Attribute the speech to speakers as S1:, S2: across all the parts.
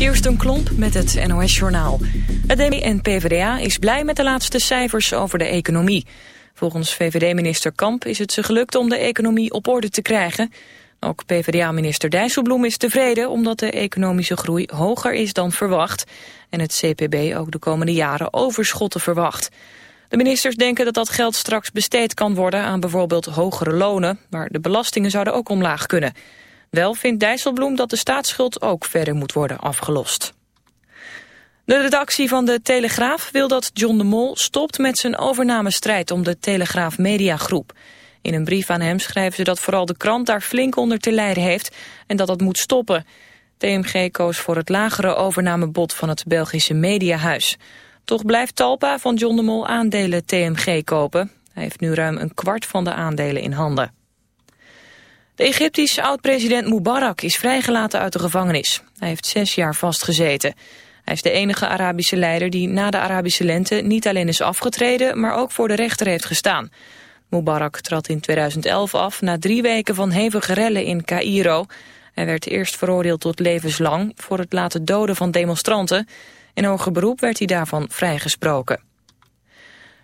S1: Kirsten Klomp met het NOS-journaal. Het en PvdA is blij met de laatste cijfers over de economie. Volgens VVD-minister Kamp is het ze gelukt om de economie op orde te krijgen. Ook PvdA-minister Dijsselbloem is tevreden omdat de economische groei hoger is dan verwacht. En het CPB ook de komende jaren overschotten verwacht. De ministers denken dat dat geld straks besteed kan worden aan bijvoorbeeld hogere lonen, maar de belastingen zouden ook omlaag kunnen. Wel vindt Dijsselbloem dat de staatsschuld ook verder moet worden afgelost. De redactie van de Telegraaf wil dat John de Mol stopt met zijn overnamestrijd om de Telegraaf Mediagroep. In een brief aan hem schrijven ze dat vooral de krant daar flink onder te lijden heeft en dat dat moet stoppen. TMG koos voor het lagere overnamebod van het Belgische Mediahuis. Toch blijft Talpa van John de Mol aandelen TMG kopen. Hij heeft nu ruim een kwart van de aandelen in handen. De Egyptische oud-president Mubarak is vrijgelaten uit de gevangenis. Hij heeft zes jaar vastgezeten. Hij is de enige Arabische leider die na de Arabische lente niet alleen is afgetreden, maar ook voor de rechter heeft gestaan. Mubarak trad in 2011 af na drie weken van hevige rellen in Cairo. Hij werd eerst veroordeeld tot levenslang voor het laten doden van demonstranten. In hoger beroep werd hij daarvan vrijgesproken.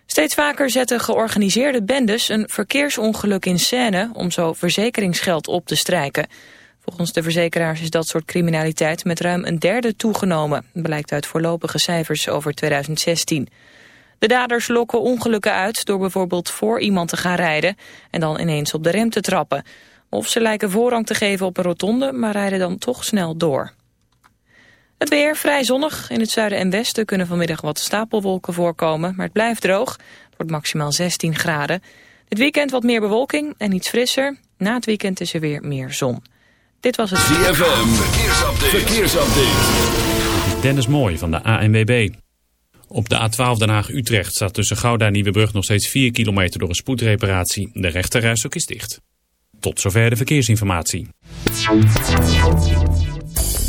S1: Steeds vaker zetten georganiseerde bendes een verkeersongeluk in scène om zo verzekeringsgeld op te strijken. Volgens de verzekeraars is dat soort criminaliteit met ruim een derde toegenomen, blijkt uit voorlopige cijfers over 2016. De daders lokken ongelukken uit door bijvoorbeeld voor iemand te gaan rijden en dan ineens op de rem te trappen. Of ze lijken voorrang te geven op een rotonde, maar rijden dan toch snel door. Het weer vrij zonnig. In het zuiden en westen kunnen vanmiddag wat stapelwolken voorkomen, maar het blijft droog. Het wordt maximaal 16 graden. Dit weekend wat meer bewolking en iets frisser. Na het weekend is er weer meer zon. Dit was het...
S2: ZFM, verkeersupdate. verkeersupdate.
S3: Dennis Mooi van de ANWB. Op de A12 Den Haag-Utrecht staat tussen Gouda en Nieuwebrug nog steeds 4 kilometer door een spoedreparatie. De rechterreis ook is dicht. Tot zover de verkeersinformatie.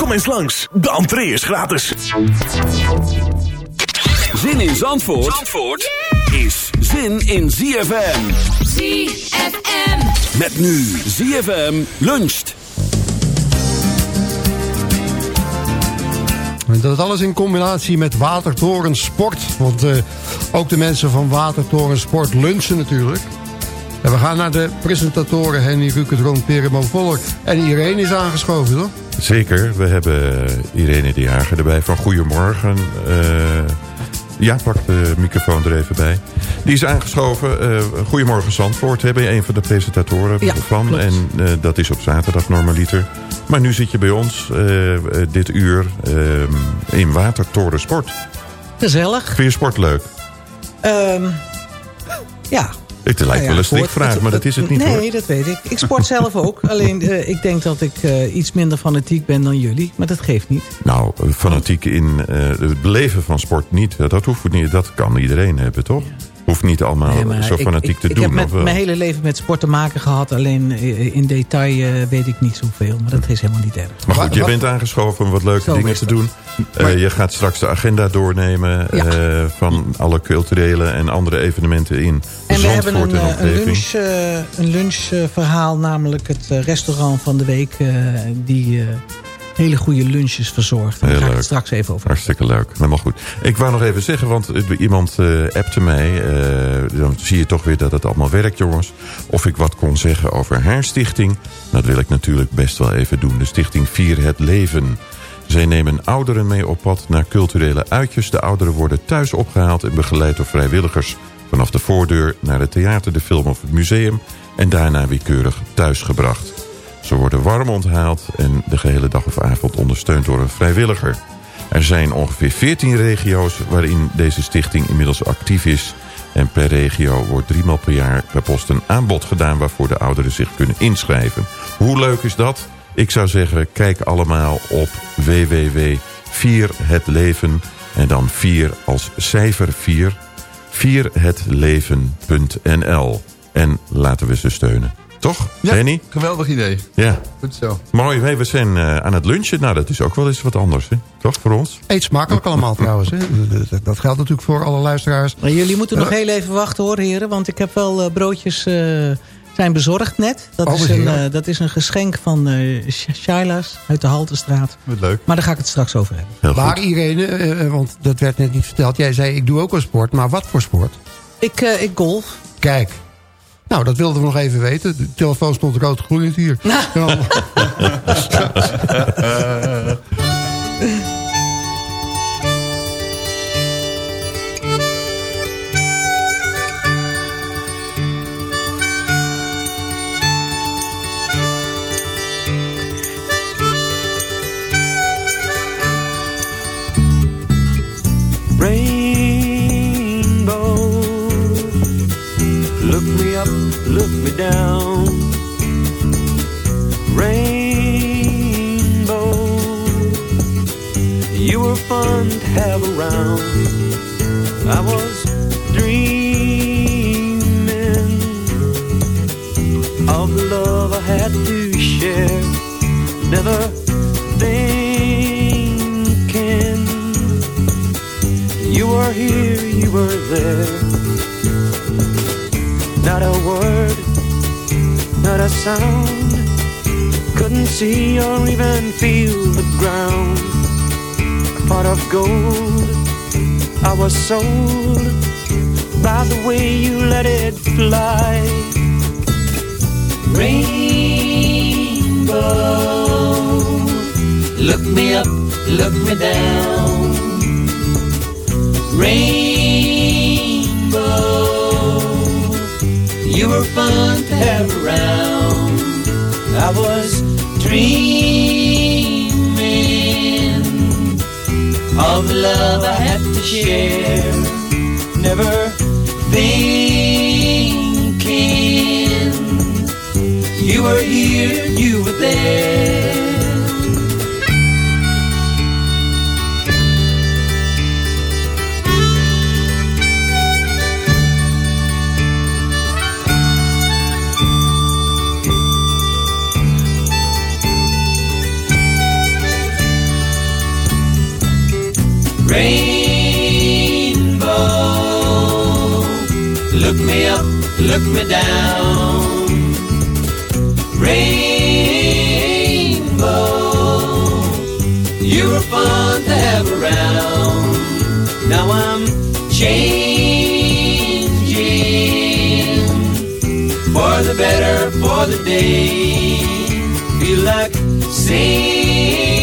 S4: Kom eens langs, de entree is gratis.
S2: Zin in Zandvoort, Zandvoort is zin in ZFM.
S5: ZFM.
S2: Met nu ZFM luncht.
S6: Dat alles in combinatie met Watertoren Sport. Want uh, ook de mensen van Watertoren Sport lunchen natuurlijk. En we gaan naar de presentatoren Henny Rukert, Peremo Voller. En Irene is aangeschoven, toch?
S7: Zeker, we hebben Irene de Jager erbij van Goedemorgen. Uh, ja, pak de microfoon er even bij. Die is aangeschoven. Uh, Goedemorgen Zandvoort, hebben je een van de presentatoren
S8: ja,
S7: van.
S8: Klopt.
S7: En uh, dat is op zaterdag normaliter. Maar nu zit je bij ons, dit uur, in Watertoren Sport.
S8: Gezellig.
S7: Vind je sport leuk?
S8: Um, ja,
S7: het lijkt
S8: nou ja,
S7: wel een slikvraag,
S8: het,
S7: maar dat is het niet
S8: nee,
S7: hoor.
S8: Dat weet ik. Ik sport zelf ook. Alleen uh, ik denk dat ik uh, iets minder fanatiek ben dan jullie. Maar dat geeft niet.
S7: Nou, fanatiek in uh, het beleven van sport niet. Dat hoeft niet. Dat kan iedereen hebben, toch? Hoeft niet allemaal
S8: Nee,
S7: zo
S8: ik-
S7: fanatiek
S8: ik,
S7: te
S8: ik
S7: doen.
S8: heb met
S7: of wel?
S8: mijn hele leven met sport te maken gehad. Alleen eh, in detail eh, weet ik niet zoveel. Maar dat is helemaal niet erg.
S7: Maar goed, je bent aangeschoven om wat leuke
S8: Zo
S7: dingen te doen. Eh, je gaat straks de agenda doornemen
S8: Ja.
S7: eh, van alle culturele en andere evenementen in
S8: En we hebben
S7: Zandvoort
S8: een,
S7: en
S8: eh, een lunch, eh, een lunchverhaal, namelijk het restaurant van de week. eh, die eh, hele goede lunches verzorgt. Daar ga ik het straks even over.
S7: Hartstikke leuk. Helemaal goed. Ik wou nog even zeggen, want eh, iemand eh appte mij. eh, dan zie je toch weer dat het allemaal werkt, jongens. Of ik wat kon zeggen over haar stichting. Dat wil ik natuurlijk best wel even doen. De stichting Vier het Leven. Zij nemen ouderen mee op pad naar culturele uitjes. De ouderen worden thuis opgehaald en begeleid door vrijwilligers. Vanaf de voordeur naar het theater, de film of het museum. En daarna weer keurig thuisgebracht. Ze worden warm onthaald en de gehele dag of avond ondersteund door een vrijwilliger. Er zijn ongeveer 14 regio's waarin deze stichting inmiddels actief is. En per regio wordt driemaal per jaar per post een aanbod gedaan... waarvoor de ouderen zich kunnen inschrijven. Hoe leuk is dat? Ik zou zeggen, kijk allemaal op www.vierhetleven... en dan 4 als cijfer 4, vierhetleven.nl. En laten we ze steunen. Toch,
S9: Ja,
S7: Henny?
S9: geweldig idee.
S7: Ja.
S9: Goed zo.
S7: Mooi, hey, we zijn eh, aan het lunchen. Nou, dat is ook wel eens wat anders, hè? toch, voor ons?
S6: Eet smakelijk allemaal trouwens. Hè? Dat, geldt natuurlijk voor alle luisteraars.
S8: Maar jullie moeten nog
S6: Ja.
S8: heel even wachten hoor, heren. Want ik heb wel eh, broodjes eh, zijn bezorgd net. Dat,
S6: Oh,
S8: is een, eh, dat is een geschenk van eh Sh- Shaila's uit de Haltestraat.
S9: Wat leuk.
S8: Maar daar ga ik het straks over hebben.
S6: Maar
S7: goed.
S6: Irene, eh, want dat werd net niet verteld. Jij zei, ik doe ook wel sport. Maar wat voor sport?
S8: Ik, eh, ik golf.
S6: Kijk. Nou, dat wilden we nog even weten. De telefoon stond rood gloeiend hier. Ja.
S10: down. Rainbow, you were fun to have around. I was dreaming of the love I had to share. Never thinking you were here, you were there. Not a word, not a sound. Couldn't see or even feel the ground. A pot of gold, I was sold by the way you let it fly. Rainbow, look me up, look me down. Rainbow, you were fun to have around. I was dreaming of the love I had to share. Never thinking you were here, you were there. Rainbow, look me up, look me down. Rainbow, you were fun to have around. Now I'm changing for the better, for the day. Feel like singing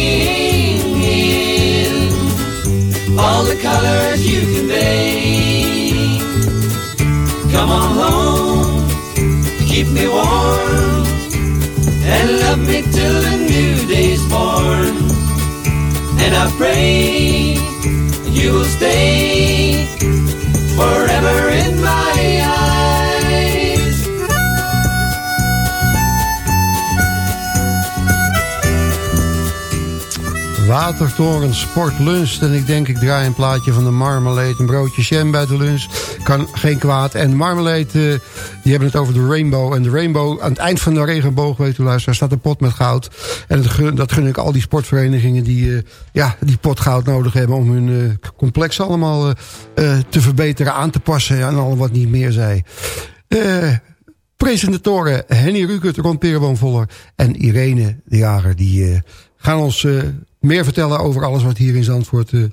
S10: all the colors you convey. Come on home, keep me warm, and love me till the new day's born. And I pray you will stay
S6: Watertoren Sport Lunch. En ik denk, ik draai een plaatje van de Marmalade. Een broodje jam bij de lunch. Kan geen kwaad. En Marmalade, uh, die hebben het over de rainbow. En de rainbow, aan het eind van de regenboog, weet u luisteraar, staat een pot met goud. En dat gun, dat gun ik al die sportverenigingen die, uh, ja, die pot goud nodig hebben... om hun uh, complex allemaal te verbeteren, aan te passen... en al wat niet meer zei. presentatoren Henny Rukert, Ron Perenboomvoller en Irene de Jager... die gaan ons meer vertellen over alles wat hier in Zandvoort uh,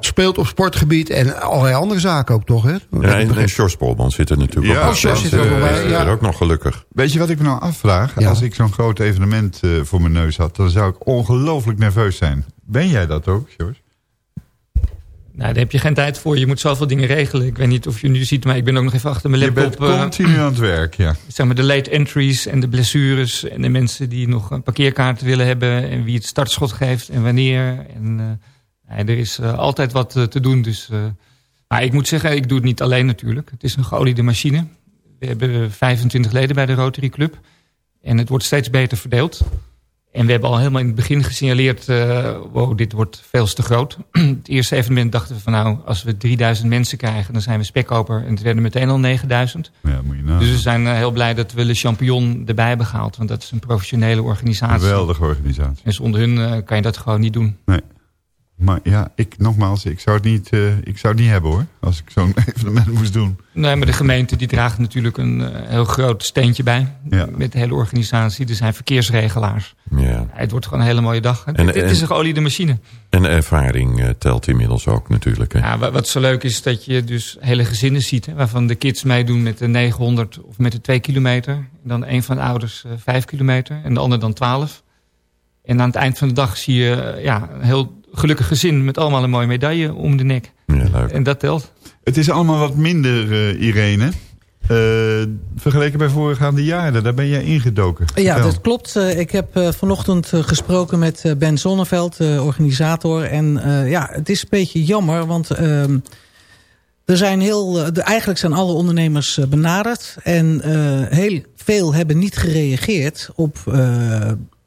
S6: speelt op sportgebied. En allerlei andere zaken ook toch, hè?
S7: Ja, en, en Sjors Polman zit er natuurlijk
S6: ja, ook bij. zit er ook bij. Ja.
S7: Er ook nog gelukkig.
S9: Weet je wat ik me nou afvraag? Ja. Als ik zo'n groot evenement uh, voor mijn neus had... dan zou ik ongelooflijk nerveus zijn. Ben jij dat ook, Sjors?
S11: Nou, daar heb je geen tijd voor. Je moet zoveel dingen regelen. Ik weet niet of je nu ziet, maar ik ben ook nog even achter mijn laptop.
S9: Je bent continu aan het werk, ja.
S11: Zeg maar de late entries en de blessures... en de mensen die nog een parkeerkaart willen hebben... en wie het startschot geeft en wanneer. En, uh, er is uh, altijd wat uh, te doen. Dus, maar ik moet zeggen, ik doe het niet alleen natuurlijk. Het is een geoliede machine. We hebben 25 leden bij de Rotary Club. En het wordt steeds beter verdeeld. En we hebben al helemaal in het begin gesignaleerd... Uh, wow, dit wordt veel te groot. het eerste evenement dachten we van nou... als we 3000 mensen krijgen, dan zijn we spekkoper. En het werden meteen al 9000.
S9: Ja, moet je nou.
S11: Dus we zijn uh, heel blij dat we Le Champion erbij hebben gehaald. Want dat is een professionele organisatie.
S9: Geweldige organisatie.
S11: En zonder hun uh, kan je dat gewoon niet doen.
S9: Nee. Maar ja, ik, nogmaals, ik zou, het niet, uh, ik zou het niet hebben hoor. Als ik zo'n evenement moest doen.
S11: Nee, maar de gemeente die draagt natuurlijk een uh, heel groot steentje bij.
S9: Ja.
S11: Met de hele organisatie. Er zijn verkeersregelaars.
S7: Ja.
S11: Het wordt gewoon een hele mooie dag. En, dit, dit is een geoliede machine.
S7: En ervaring uh, telt inmiddels ook natuurlijk. Hè?
S11: Ja, wat zo leuk is dat je dus hele gezinnen ziet. Hè, waarvan de kids meedoen met de 900 of met de 2 kilometer. En dan een van de ouders 5 kilometer. En de ander dan 12. En aan het eind van de dag zie je ja, een heel gelukkig gezin met allemaal een mooie medaille om de nek.
S7: Ja, leuk.
S11: En dat telt.
S9: Het is allemaal wat minder, uh, Irene. Uh, vergeleken bij voorgaande jaren, daar ben jij ingedoken.
S8: Ja, dat klopt. Uh, ik heb uh, vanochtend gesproken met Ben Zonneveld, organisator. En ja, het is een beetje jammer, want ehm, er zijn heel, de, eigenlijk zijn alle ondernemers benaderd. En heel veel hebben niet gereageerd op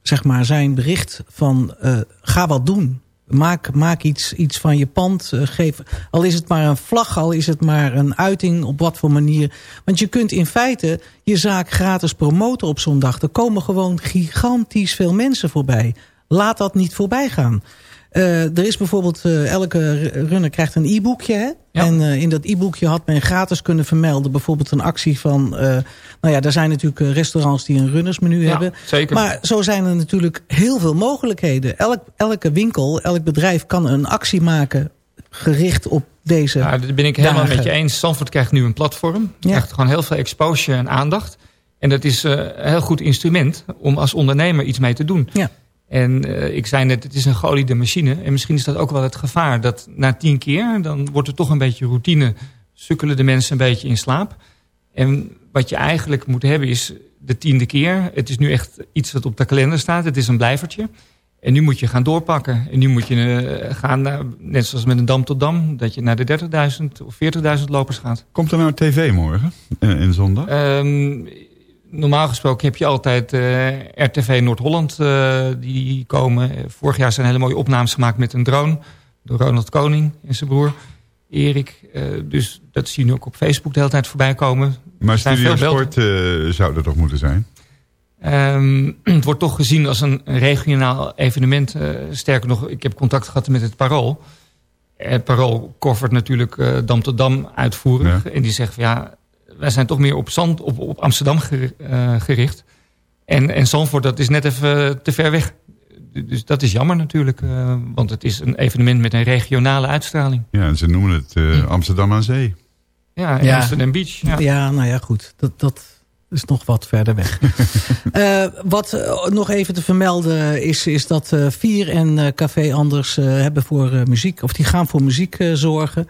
S8: zeg maar zijn bericht van ga wat doen. Maak, maak iets, iets van je pand. Uh, geef, al is het maar een vlag, al is het maar een uiting, op wat voor manier. Want je kunt in feite je zaak gratis promoten op zo'n dag. Er komen gewoon gigantisch veel mensen voorbij. Laat dat niet voorbij gaan. Uh, er is bijvoorbeeld, uh, elke runner krijgt een e-boekje.
S11: Ja.
S8: En uh, in dat e-boekje had men gratis kunnen vermelden. Bijvoorbeeld een actie van... nou ja, er zijn natuurlijk restaurants die een runnersmenu
S11: ja,
S8: hebben.
S11: Zeker.
S8: Maar zo zijn er natuurlijk heel veel mogelijkheden. Elk, elke winkel, elk bedrijf kan een actie maken... gericht op deze
S11: ja, Dat ben ik helemaal
S8: dagen.
S11: met je eens. Zandvoort krijgt nu een platform.
S8: Ja.
S11: Krijgt gewoon heel veel exposure en aandacht. En dat is een heel goed instrument om als ondernemer iets mee te doen.
S8: Ja.
S11: En uh, ik zei net, het is een geoliede machine. En misschien is dat ook wel het gevaar. Dat na tien keer, dan wordt er toch een beetje routine. Sukkelen de mensen een beetje in slaap. En wat je eigenlijk moet hebben is de tiende keer. Het is nu echt iets wat op de kalender staat. Het is een blijvertje. En nu moet je gaan doorpakken. En nu moet je uh, gaan, naar, net zoals met een dam tot dam... dat je naar de 30.000 of 40.000 lopers gaat.
S9: Komt er nou tv morgen uh, in zondag?
S11: Um, normaal gesproken heb je altijd uh, RTV Noord-Holland uh, die komen. Vorig jaar zijn hele mooie opnames gemaakt met een drone. Door Ronald Koning en zijn broer Erik. Uh, dus dat zie je nu ook op Facebook de hele tijd voorbij komen.
S9: Maar Studio Sport zou er toch moeten zijn?
S11: Um, het wordt toch gezien als een regionaal evenement. sterker nog, ik heb contact gehad met het Parool. Het Parool covert natuurlijk dam tot dam uitvoerig. Ja. En die zegt van ja wij zijn toch meer op, Zand, op, op Amsterdam gericht. En, en Zandvoort, dat is net even te ver weg. Dus dat is jammer natuurlijk. Uh, want het is een evenement met een regionale uitstraling.
S9: Ja, en ze noemen het uh, Amsterdam aan Zee.
S11: Ja, ja. Amsterdam Beach. Ja.
S8: ja, nou ja, goed. Dat, dat is nog wat verder weg. uh, wat nog even te vermelden is, is dat Vier en Café Anders hebben voor muziek... of die gaan voor muziek zorgen...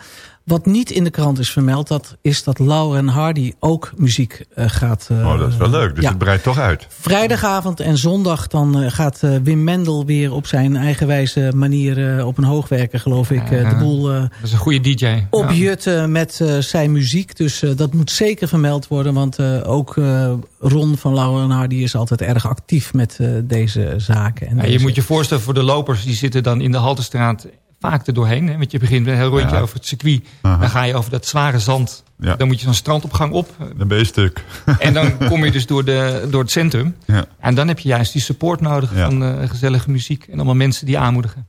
S8: wat niet in de krant is vermeld... dat is dat Lauren Hardy ook muziek uh, gaat... Uh,
S9: oh, dat is wel leuk. Dus ja. het breidt toch uit.
S8: Vrijdagavond en zondag dan uh, gaat Wim Mendel weer op zijn eigenwijze manier... op een hoogwerker, geloof ik, de boel...
S11: dat is een goede DJ.
S8: Opjutten ja. met zijn muziek. Dus dat moet zeker vermeld worden. Want ook Ron van Lauren Hardy is altijd erg actief met deze zaken. En
S11: ja,
S8: deze...
S11: Je moet je voorstellen voor de lopers... die zitten dan in de Haltestraat vaak er doorheen. Hè? Want je begint met een heel rondje ja. over het circuit. Aha. Dan ga je over dat zware zand. Ja. Dan moet je zo'n strandopgang op.
S9: Dan ben je stuk.
S11: En dan kom je dus door, de, door het centrum. Ja. En dan heb je juist die support nodig van uh, gezellige muziek. En allemaal mensen die aanmoedigen.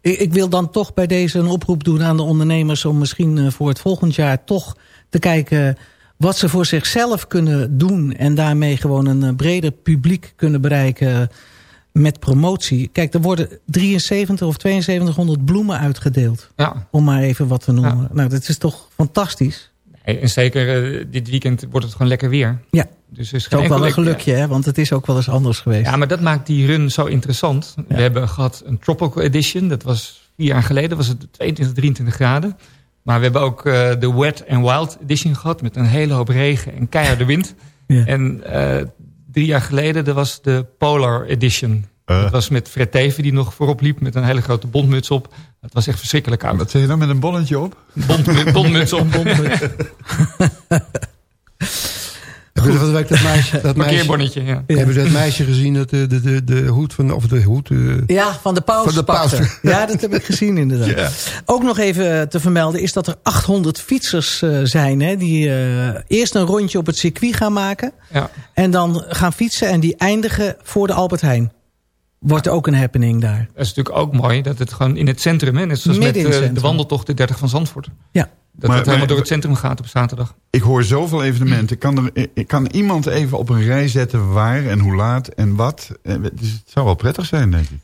S8: Ik, ik, wil dan toch bij deze een oproep doen aan de ondernemers... om misschien uh, voor het volgend jaar toch te kijken wat ze voor zichzelf kunnen doen... en daarmee gewoon een uh, breder publiek kunnen bereiken met promotie. Kijk, er worden 73 of 7200 bloemen uitgedeeld.
S11: Ja.
S8: Om maar even wat te noemen. Ja. Nou, dat is toch fantastisch.
S11: En zeker uh, dit weekend wordt het gewoon lekker weer.
S8: Ja,
S11: dus
S8: is, is ook wel een gelukje, hè? want het is ook wel eens anders geweest.
S11: Ja, maar dat maakt die run zo interessant. Ja. We hebben gehad een Tropical Edition. Dat was vier jaar geleden, was het 22, 23 graden. Maar we hebben ook uh, de Wet and Wild Edition gehad... met een hele hoop regen en keiharde wind. ja. En uh, drie jaar geleden, dat was de Polar Edition. Uh. Dat was met Fred Teven die nog voorop liep met een hele grote bondmuts op. Het was echt verschrikkelijk koud.
S9: Wat zeg je dan met een bonnetje op?
S11: Bond, bondmuts op. Bondmuts.
S6: Hebben we dat, dat meisje, dat
S11: meisje, ja.
S6: Hebben we dat meisje gezien, dat de, de, de, de hoed van, of de hoed... Uh,
S8: ja, van de paus.
S6: Van de paus.
S8: Ja, dat heb ik gezien inderdaad. Ja. Ook nog even te vermelden is dat er 800 fietsers uh, zijn... Hè, die uh, eerst een rondje op het circuit gaan maken...
S11: Ja.
S8: en dan gaan fietsen en die eindigen voor de Albert Heijn. Wordt ook een happening daar.
S11: Dat is natuurlijk ook mooi dat het gewoon in het centrum... Hè, net zoals
S8: Midden
S11: met de wandeltocht de 30 van Zandvoort.
S8: Ja.
S11: Dat maar, het helemaal door het centrum gaat op zaterdag.
S9: Ik hoor zoveel evenementen. Kan, er, kan iemand even op een rij zetten waar en hoe laat en wat? Dus het zou wel prettig zijn, denk ik.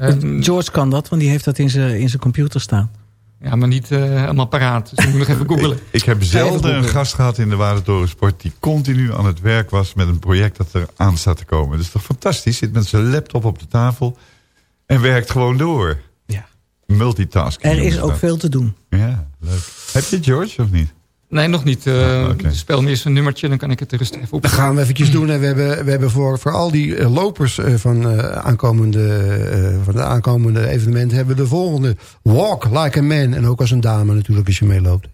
S8: Uh, George kan dat, want die heeft dat in zijn in zijn computer staan.
S11: Ja, maar niet uh, helemaal paraat. Dus ik moet nog even googelen.
S9: ik, ik heb zelden een gast gehad in de Watertorensport... die continu aan het werk was met een project dat er aan staat te komen. Dat is toch fantastisch? Zit met zijn laptop op de tafel en werkt gewoon door. Multitasking.
S8: Er is ook veel te doen.
S9: Ja, leuk. Heb je George of niet?
S11: Nee, nog niet. Uh, oh, okay. Speel me eerst een nummertje, dan kan ik het rustig even op.
S6: Dat gaan we eventjes doen. En we hebben, we hebben voor, voor al die lopers van, uh, aankomende, uh, van de aankomende evenementen... hebben we de volgende. Walk like a man. En ook als een dame natuurlijk, als je meeloopt.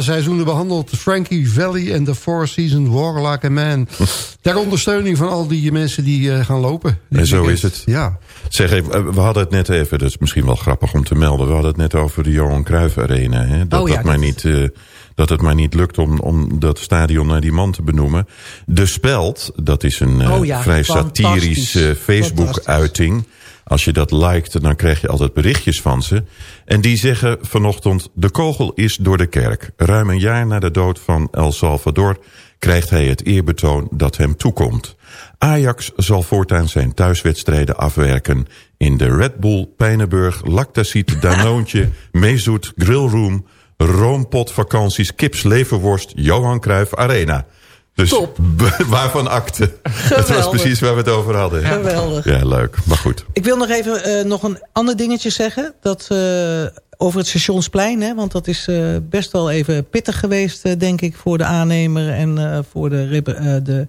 S6: Alle seizoenen behandeld. Frankie Valley en The Four Seasons War Like a Man. Ter ondersteuning van al die mensen die uh, gaan lopen.
S7: En zo is het.
S6: Ja.
S7: Zeg even, we hadden het net even, dat is misschien wel grappig om te melden. We hadden het net over de Johan Cruijff Arena. Hè? Dat,
S8: Oh ja,
S7: dat, maar niet, uh, dat het maar niet lukt om, om dat stadion naar die man te benoemen. De Speld, dat is een uh,
S8: Oh ja,
S7: vrij satirische Facebook-uiting. Als je dat liked, dan krijg je altijd berichtjes van ze. En die zeggen vanochtend, de kogel is door de kerk. Ruim een jaar na de dood van El Salvador krijgt hij het eerbetoon dat hem toekomt. Ajax zal voortaan zijn thuiswedstrijden afwerken in de Red Bull Pijnenburg Lactacite Danoontje Meezoet Grillroom Roompot Vakanties Kips Leverworst Johan Cruijff Arena. Dus
S8: Top.
S7: waarvan akte? Dat was precies waar we het over hadden.
S8: Geweldig.
S7: Ja, leuk. Maar goed.
S8: Ik wil nog even eh, nog een ander dingetje zeggen. Dat, eh, over het Stationsplein. Hè, want dat is eh, best wel even pittig geweest, denk ik, voor de aannemer en voor de, de,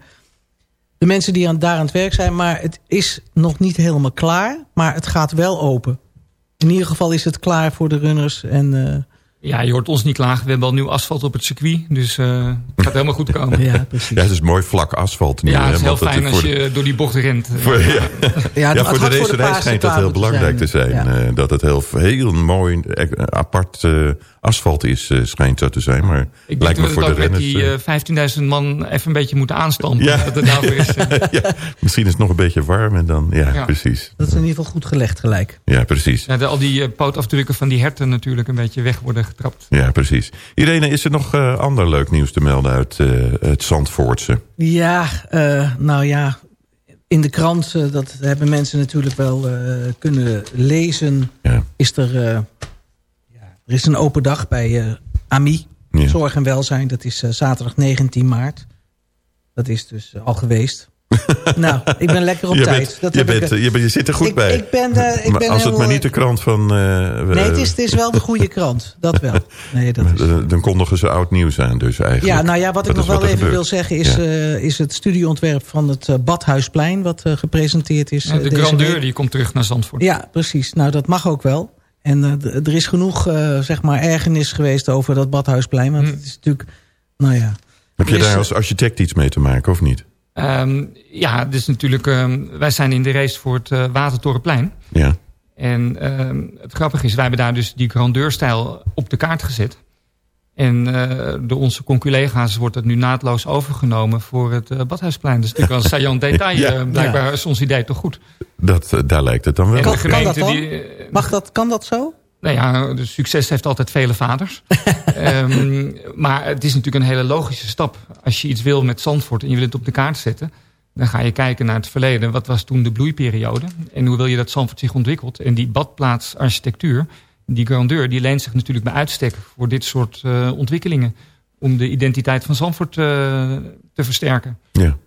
S8: de mensen die aan, daar aan het werk zijn. Maar het is nog niet helemaal klaar. Maar het gaat wel open. In ieder geval is het klaar voor de runners. En,
S11: Ja, je hoort ons niet klagen. We hebben al nieuw asfalt op het circuit. Dus eh, het gaat helemaal goed komen.
S8: ja, precies.
S7: Ja, het is mooi vlak asfalt nu.
S11: Ja, het is heel fijn als
S7: de-
S11: je door die bocht rent.
S7: Voor, ja.
S8: Ja,
S7: Ja,
S8: het
S7: voor de racerij schijnt dat heel belangrijk te
S8: zijn.
S7: zijn.
S8: Ja.
S7: eh, dat het heel, heel mooi eh, apart eh, asfalt is, eh, schijnt zo te zijn. Maar
S11: Ik denk
S7: lijkt me
S11: dat
S7: voor
S11: het
S7: de
S11: ook met
S7: renners...
S11: die
S7: eh,
S11: eh, 15.000 man even een beetje moeten aanstampen.
S7: Ja.
S11: Dat het daarvoor is. eh.
S7: ja, misschien is het nog een beetje warm en dan... Ja,
S11: Ja.
S7: precies.
S8: Dat is in ieder geval goed gelegd gelijk.
S7: Ja, precies.
S11: Ja, de, al die eh, pootafdrukken van die herten natuurlijk een beetje weg worden getrapt.
S7: Ja, precies. Irene, is er nog eh, ander leuk nieuws te melden uit eh, het Zandvoortse?
S8: Ja, eh, nou ja, in de krant, eh, dat hebben mensen natuurlijk wel eh, kunnen lezen.
S7: Ja.
S8: Is er, eh, er is een open dag bij eh, AMI,
S7: Ja.
S8: Zorg en Welzijn. Dat is eh, zaterdag 19 maart. Dat is dus eh, al geweest. nou, ik ben lekker op
S7: je,
S8: tijd.
S7: bent,
S8: dat
S7: je,
S8: heb ik,
S7: bent, je, bent- je zit er goed
S8: ik,
S7: bij.
S8: Ik ben, ik
S7: maar
S8: ben
S7: als het maar niet de krant van... eh,
S8: Nee, het is, het is wel de goede krant. Dat wel. Nee, dat is...
S7: Dan kondigen ze oud nieuws aan dus eigenlijk.
S8: Ja, nou ja, wat ik
S7: Dat
S8: nog wel even wil zeggen... is,
S7: Ja.
S8: eh, is het studieontwerp van het Badhuisplein... wat gepresenteerd is. Eh,
S11: de grandeur
S8: week.
S11: die komt terug naar Zandvoort.
S8: Ja, precies. Nou, dat mag ook wel. En eh, er is genoeg, eh, zeg maar, ergernis geweest over dat Badhuisplein. Want
S11: Hm.
S8: het is natuurlijk, nou ja...
S7: Heb je daar als architect iets mee te maken of niet?
S11: Ehm, ja, dus natuurlijk, ehm, wij zijn in de race voor het eh, Watertorenplein.
S7: Ja.
S11: En ehm, het grappige is, wij hebben daar dus die grandeurstijl op de kaart gezet. En eh, door onze conculega's wordt het nu naadloos overgenomen voor het eh, Badhuisplein. Dus natuurlijk wel een saillant detail.
S7: Ja.
S11: Eh, blijkbaar is ons idee toch goed.
S7: Dat, daar lijkt het dan wel.
S8: Kan, dat dan?
S11: die...
S8: Mag dat, kan dat zo?
S11: Nou ja, de succes heeft altijd vele vaders. Ehm, maar het is natuurlijk een hele logische stap. Als je iets wil met Zandvoort en je wil het op de kaart zetten... dan ga je kijken naar het verleden. Wat was toen de bloeiperiode? En hoe wil je dat Zandvoort zich ontwikkelt? En die badplaatsarchitectuur, die grandeur... die leent zich natuurlijk bij uitstek voor dit soort eh, ontwikkelingen. Om de identiteit van Zandvoort eh, te versterken.
S7: Ja.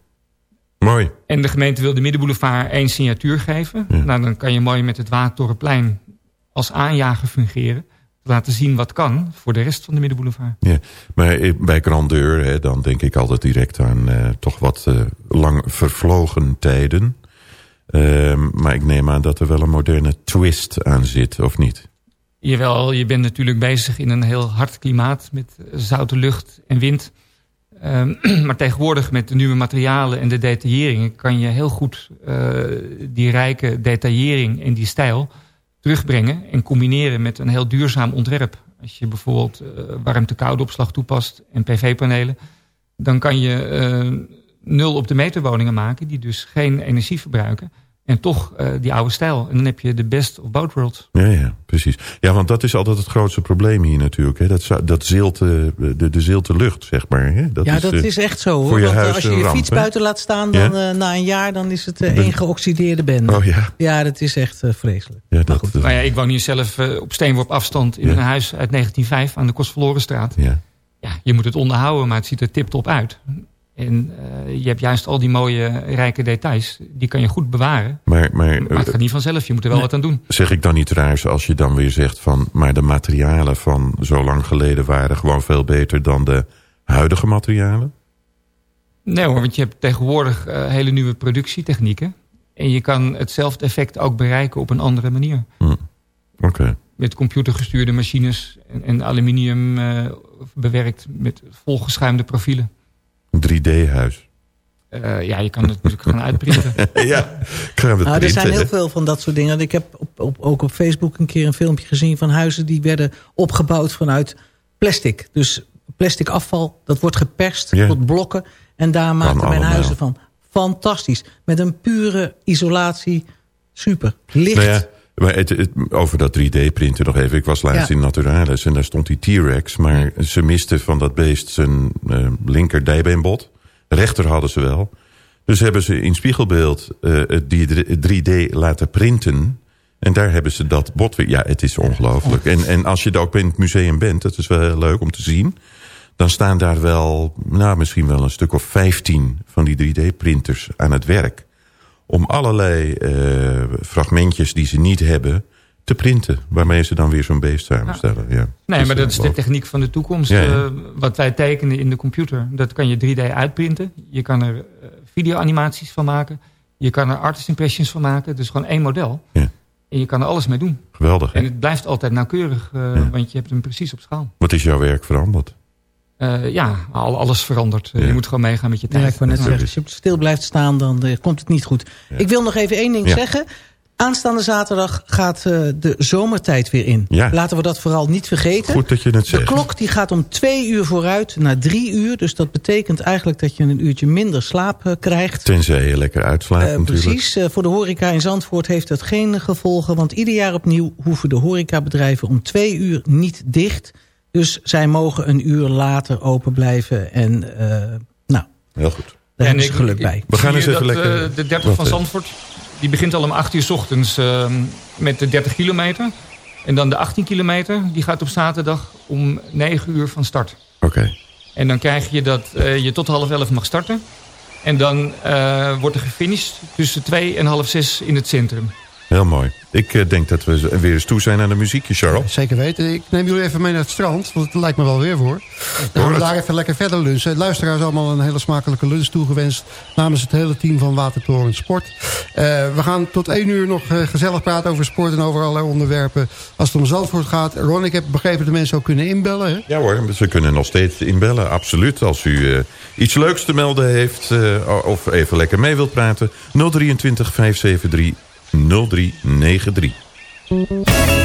S7: Mooi.
S11: En de gemeente wil de Middenboulevard één signatuur geven.
S7: Ja.
S11: Nou, dan kan je mooi met het Watertorenplein als aanjager fungeren. Laten zien wat kan voor de rest van de Middenboulevard.
S7: Ja. Maar eh, bij grandeur, hè, dan denk ik altijd direct aan toch wat lang vervlogen tijden. Ehm, maar ik neem aan dat er wel een moderne twist aan zit, of niet?
S11: Jawel, je bent natuurlijk bezig in een heel hard klimaat met zoute lucht en wind. Ehm, maar tegenwoordig met de nieuwe materialen en de detailleringen... kan je heel goed eh, die rijke detaillering en die stijl terugbrengen... en combineren met een heel duurzaam ontwerp. Als je bijvoorbeeld eh, warmte-koude opslag toepast en PV-panelen... dan kan je eh, nul op de meter woningen maken... die dus geen energie verbruiken... En toch eh, die oude stijl. En dan heb je de best of both worlds.
S7: Ja, ja, precies. Ja, want dat is altijd het grootste probleem hier natuurlijk. Hè? Dat, dat zilte, de, de zilte lucht, zeg maar. Hè? Dat
S8: ja,
S7: is,
S8: dat
S7: eh,
S8: is echt zo. Hoor.
S7: voor je
S8: Want, eh,
S7: huis
S8: als je je
S7: ramp,
S8: fiets
S7: hè?
S8: buiten laat staan, dan eh, na een jaar dan is het één geoxideerde bende.
S7: Oh ja.
S8: Ja, dat is echt eh, vreselijk.
S7: Ja, dat,
S11: Nou ja, ik woon hier zelf eh, op steenworp afstand in
S7: Ja.
S11: een huis uit 1905 aan de Kostverlorenstraat.
S7: ja.
S11: Ja, je moet het onderhouden, maar het ziet er tiptop uit. En eh, je hebt juist al die mooie rijke details. Die kan je goed bewaren.
S7: Maar, maar,
S11: Maar het gaat niet vanzelf. Je moet er wel wat aan doen.
S7: zeg ik dan niet raars als je dan weer zegt van... maar de materialen van zo lang geleden waren gewoon veel beter dan de huidige materialen?
S11: Nee hoor, want je hebt tegenwoordig eh, hele nieuwe productietechnieken. En je kan hetzelfde effect ook bereiken op een andere manier.
S7: Oké.
S11: met computergestuurde machines en, en aluminium eh, bewerkt met volgeschuimde profielen.
S7: 3D-huis.
S11: Uh, ja, je kan het natuurlijk gaan uitprinten.
S7: ja, gaan we
S8: nou, Er zijn heel veel van dat soort dingen. Ik heb op, op, ook op Facebook een keer een filmpje gezien van huizen... die werden opgebouwd vanuit plastic. Dus plastic afval, dat wordt geperst tot blokken. En daar maakten men huizen van. Fantastisch. Met een pure isolatie. Super. Licht.
S7: Nou ja, maar het, het- over dat 3D-printen nog even. Ik was laatst
S8: Ja.
S7: in Naturalis en daar stond die T-Rex. Maar ze misten van dat beest zijn eh, linker dijbeenbot. Rechter hadden ze wel. Dus hebben ze in spiegelbeeld eh, het die 3D laten printen. En daar hebben ze dat bot weer... Ja, het is ongelooflijk. En, en als je er ook in het museum bent, dat is wel heel leuk om te zien... dan staan daar wel, nou misschien wel een stuk of 15 van die 3D-printers aan het werk om allerlei eh, fragmentjes die ze niet hebben te printen. Waarmee ze dan weer zo'n beest samenstellen. Ja.
S11: Nee,
S7: Dus,
S11: maar dat is de techniek van de toekomst.
S7: Ja, ja.
S11: Eh, wat wij tekenen in de computer, dat kan je 3D uitprinten. Je kan er eh, videoanimaties van maken. Je kan er artist impressions van maken. Dus gewoon één model.
S7: Ja.
S11: En je kan er alles mee doen.
S7: Geweldig. hè?
S11: En het blijft altijd nauwkeurig, want je hebt hem precies op schaal.
S7: Wat is jouw werk veranderd?
S11: Eh, ja, al, alles verandert. Eh,
S7: Ja.
S11: Je moet gewoon meegaan met je tijd.
S8: Ja, ik wou net zeggen, als je stil blijft staan, dan eh, komt het niet goed. Ik wil nog even één ding
S7: Ja.
S8: zeggen. Aanstaande zaterdag gaat eh, de zomertijd weer in.
S7: Ja.
S8: Laten we dat vooral niet vergeten.
S7: Goed dat je het
S8: De
S7: zegt.
S8: klok die gaat om twee uur vooruit naar drie uur. Dus dat betekent eigenlijk dat je een uurtje minder slaap krijgt.
S7: Tenzij je lekker uitslaapt
S8: Eh,
S7: natuurlijk.
S8: precies, voor de horeca in Zandvoort heeft dat geen gevolgen. Want ieder jaar opnieuw hoeven de horecabedrijven om twee uur niet dicht. Dus zij mogen een uur later open blijven. En eh, nou,
S7: Heel goed.
S8: daar
S11: En
S8: hebben ze
S11: ik-
S8: geluk
S11: ik-
S8: bij.
S7: We gaan eens even
S11: dat,
S7: lekker-
S11: eh, de 30
S7: Wacht
S11: van. Zandvoort, die begint al om 8 uur 's ochtends eh, met de 30 kilometer. En dan de 18 kilometer, die gaat op zaterdag om 9 uur van start.
S7: Oké.
S11: En dan krijg je dat eh, je tot half 11 mag starten. En dan eh, wordt er gefinished tussen 2 en half 6 in het centrum.
S7: Heel mooi. Ik eh, denk dat we weer eens toe zijn aan de muziekje, Charles.
S6: Zeker weten. Ik neem jullie even mee naar het strand, want het lijkt me wel weer voor. Dan gaan we daar even lekker verder lunchen. Luisteraars allemaal een hele smakelijke lunch toegewenst... namens het hele team van Watertoren Sport. Eh, we gaan tot één uur nog eh, gezellig praten over sport... en over allerlei onderwerpen als het om Zandvoort gaat. Ron, ik heb begrepen dat mensen ook kunnen inbellen. Hè?
S7: Ja hoor, ze kunnen nog steeds inbellen, absoluut. Als u iets leuks te melden heeft of even lekker mee wilt praten... 023 573 0393.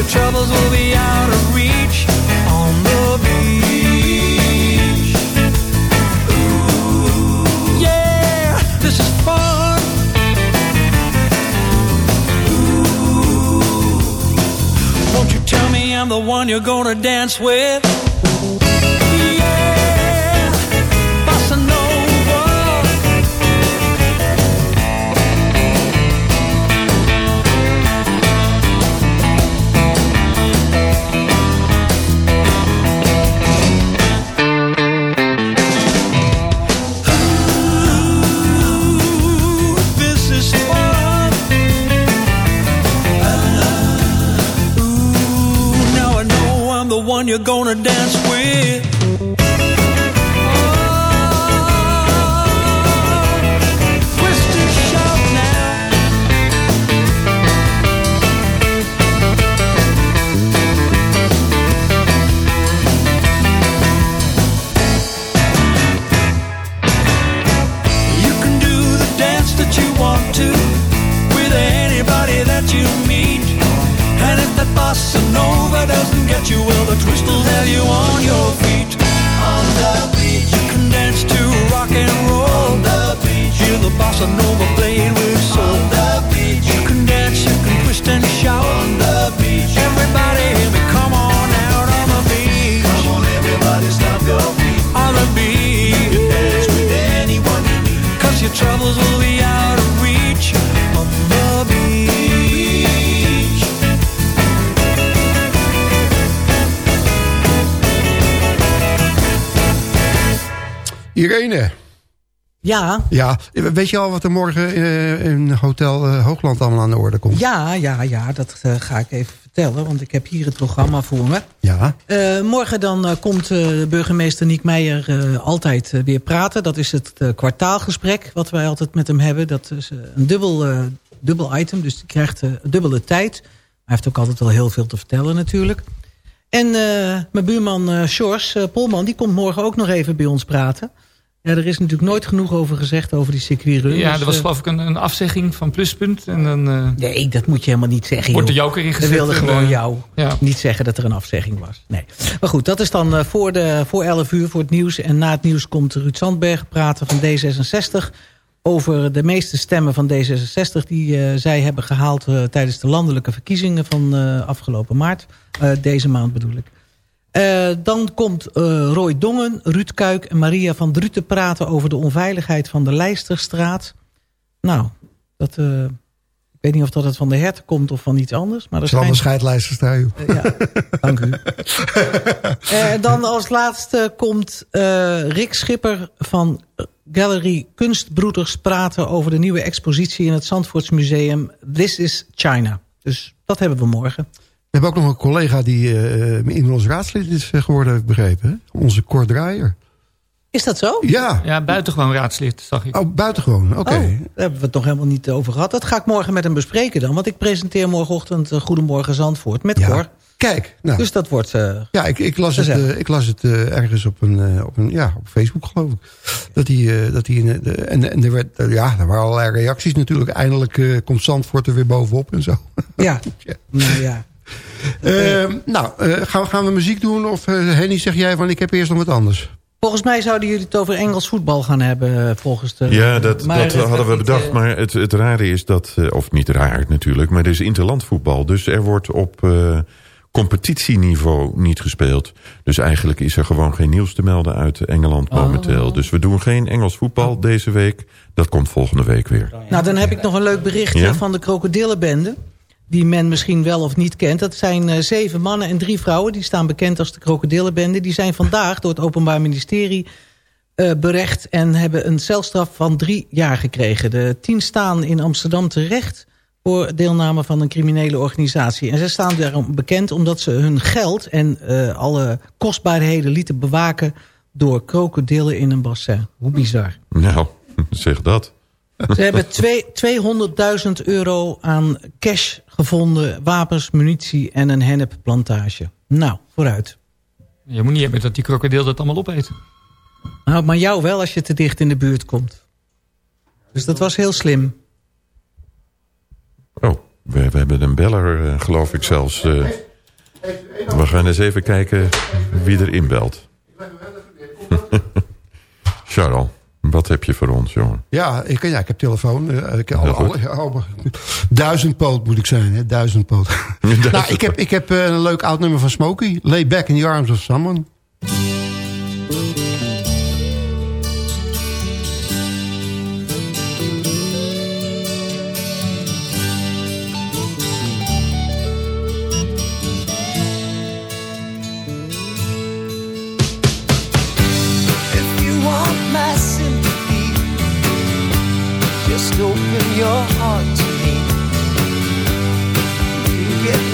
S12: Your troubles will be out of reach on the beach. Ooh, yeah, this is fun. Ooh, won't you tell me I'm the one you're gonna dance with? You're gonna dance
S8: Ja.
S6: Ja, weet je al wat er morgen uh, in Hotel uh, Hoogland allemaal aan de orde komt?
S8: Ja, ja, ja, dat uh, ga ik even vertellen, want ik heb hier het programma voor me.
S6: Ja.
S8: morgen dan komt burgemeester Niek Meijer altijd weer praten. Dat is het kwartaalgesprek wat wij altijd met hem hebben. Dat is een dubbel, dubbel item, dus die krijgt dubbele tijd. Hij heeft ook altijd wel heel veel te vertellen natuurlijk. En mijn buurman Sjors Polman, die komt morgen ook nog even bij ons praten. Ja, er is natuurlijk nooit genoeg over gezegd over die circuitrun.
S11: Ja,
S8: dus,
S11: er was geloof ik een, een, afzegging van pluspunt. En dan, uh,
S8: nee, dat moet je helemaal niet zeggen.
S11: Wordt de joker ingezet.
S8: We wilden gewoon jou ja. niet zeggen dat er een afzegging was. Nee. Maar goed, dat is dan uh, voor, de, voor 11 uur voor het nieuws. En na het nieuws komt Ruud Sandberg praten van D66... over de meeste stemmen van D66 die zij hebben gehaald... tijdens de landelijke verkiezingen van afgelopen maart. deze maand bedoel ik. Uh, dan komt uh, Roy Dongen, Ruud Kuik en Maria van Druten praten over de onveiligheid van de Lijsterstraat. Nou, dat, uh, ik weet niet of dat het van de herten komt of van iets anders. Maar
S6: dat is schijnt... scheidlijsterstraat.
S8: ja, dank u. dan als laatste komt Rick Schipper van Gallery Kunstbroeders praten over de nieuwe expositie in het Zandvoortsmuseum This is China. Dus dat hebben we morgen.
S6: We hebben ook nog een collega die uh, inmiddels raadslid is geworden, heb ik begrepen. Hè? Onze Cor Draaier.
S8: Is dat zo?
S6: Ja.
S11: Ja, buitengewoon raadslid, zag ik.
S6: Oh, buitengewoon, oké. Okay. Oh,
S8: daar hebben we het nog helemaal niet over gehad. Dat ga ik morgen met hem bespreken dan. Want ik presenteer morgenochtend uh, Goedemorgen Zandvoort met
S6: ja.
S8: Cor.
S6: Kijk. Nou.
S8: Dus dat wordt uh,
S6: Ja, ik, ik, las het, uh, ik las het uh, ergens op, een, op, een, ja, op Facebook geloof ik. Dat hij... dat hij in, de, en, en er, werd, ja, er waren allerlei reacties natuurlijk. Eindelijk komt Zandvoort er weer bovenop en zo.
S8: Ja, ja. Nou, ja.
S6: Uh, nou, uh, gaan, gaan, we muziek doen? Of uh, Henny, zeg jij van ik heb eerst nog wat anders?
S8: Volgens mij zouden jullie het over Engels voetbal gaan hebben. Volgens de,
S7: ja, dat, dat hadden we bedacht. Niet, maar het, het rare is dat... of niet raar natuurlijk, maar er is interlandvoetbal. Dus er wordt op competitieniveau niet gespeeld. Dus eigenlijk is er gewoon geen nieuws te melden uit Engeland momenteel. Oh. Dus we doen geen Engels voetbal oh. deze week. Dat komt volgende week weer.
S8: Nou, dan heb ik nog een leuk bericht ja? van de krokodillenbende die men misschien wel of niet kent. Dat zijn uh, zeven mannen en drie vrouwen. Die staan bekend als de krokodillenbende. Die zijn vandaag door het Openbaar Ministerie uh, berecht... en hebben een celstraf van drie jaar gekregen. De tien staan in Amsterdam terecht voor deelname van een criminele organisatie. En ze staan daarom bekend omdat ze hun geld en uh, alle kostbaarheden lieten bewaken... door krokodillen in een bassin. Hoe bizar.
S7: Nou, zeg dat.
S8: Ze hebben 200.000 euro aan cash gevonden, wapens, munitie en een hennepplantage. Nou, vooruit.
S11: Je moet niet hebben dat die krokodil dat allemaal opeet.
S8: Nou, maar jou wel als je te dicht in de buurt komt. Dus dat was heel slim.
S7: Oh, we, we hebben een beller, uh, geloof ik zelfs. Uh, we gaan eens even kijken wie er inbelt. Charles. Wat heb je voor ons, jongen?
S6: Ja, ik, ja, ik heb telefoon. Uh, ik, duizendpoot moet ik zijn, hè? Duizendpoot. Duizend nou, ik heb, ik heb uh, een leuk oud nummer van Smokey. Lay back in the arms of someone.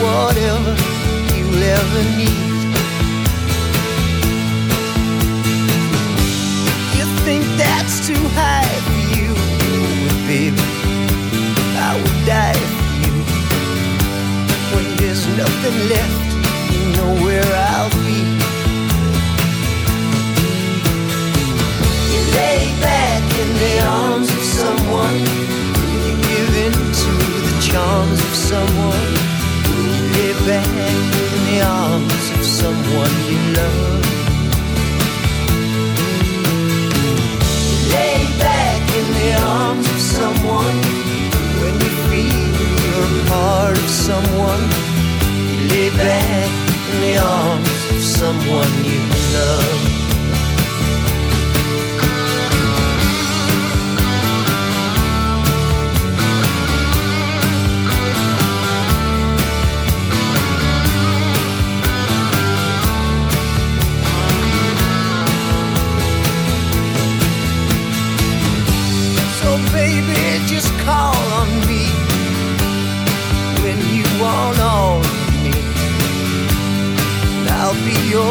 S5: Whatever you ever need. You think that's too high for you, baby, I would die for you. When there's nothing left, you know where I'll be. You lay back in the arms of someone into the charms of someone back in the arms of someone you love. Lay back in the arms of someone. When you feel you're a part of someone Lay back in the arms of someone you love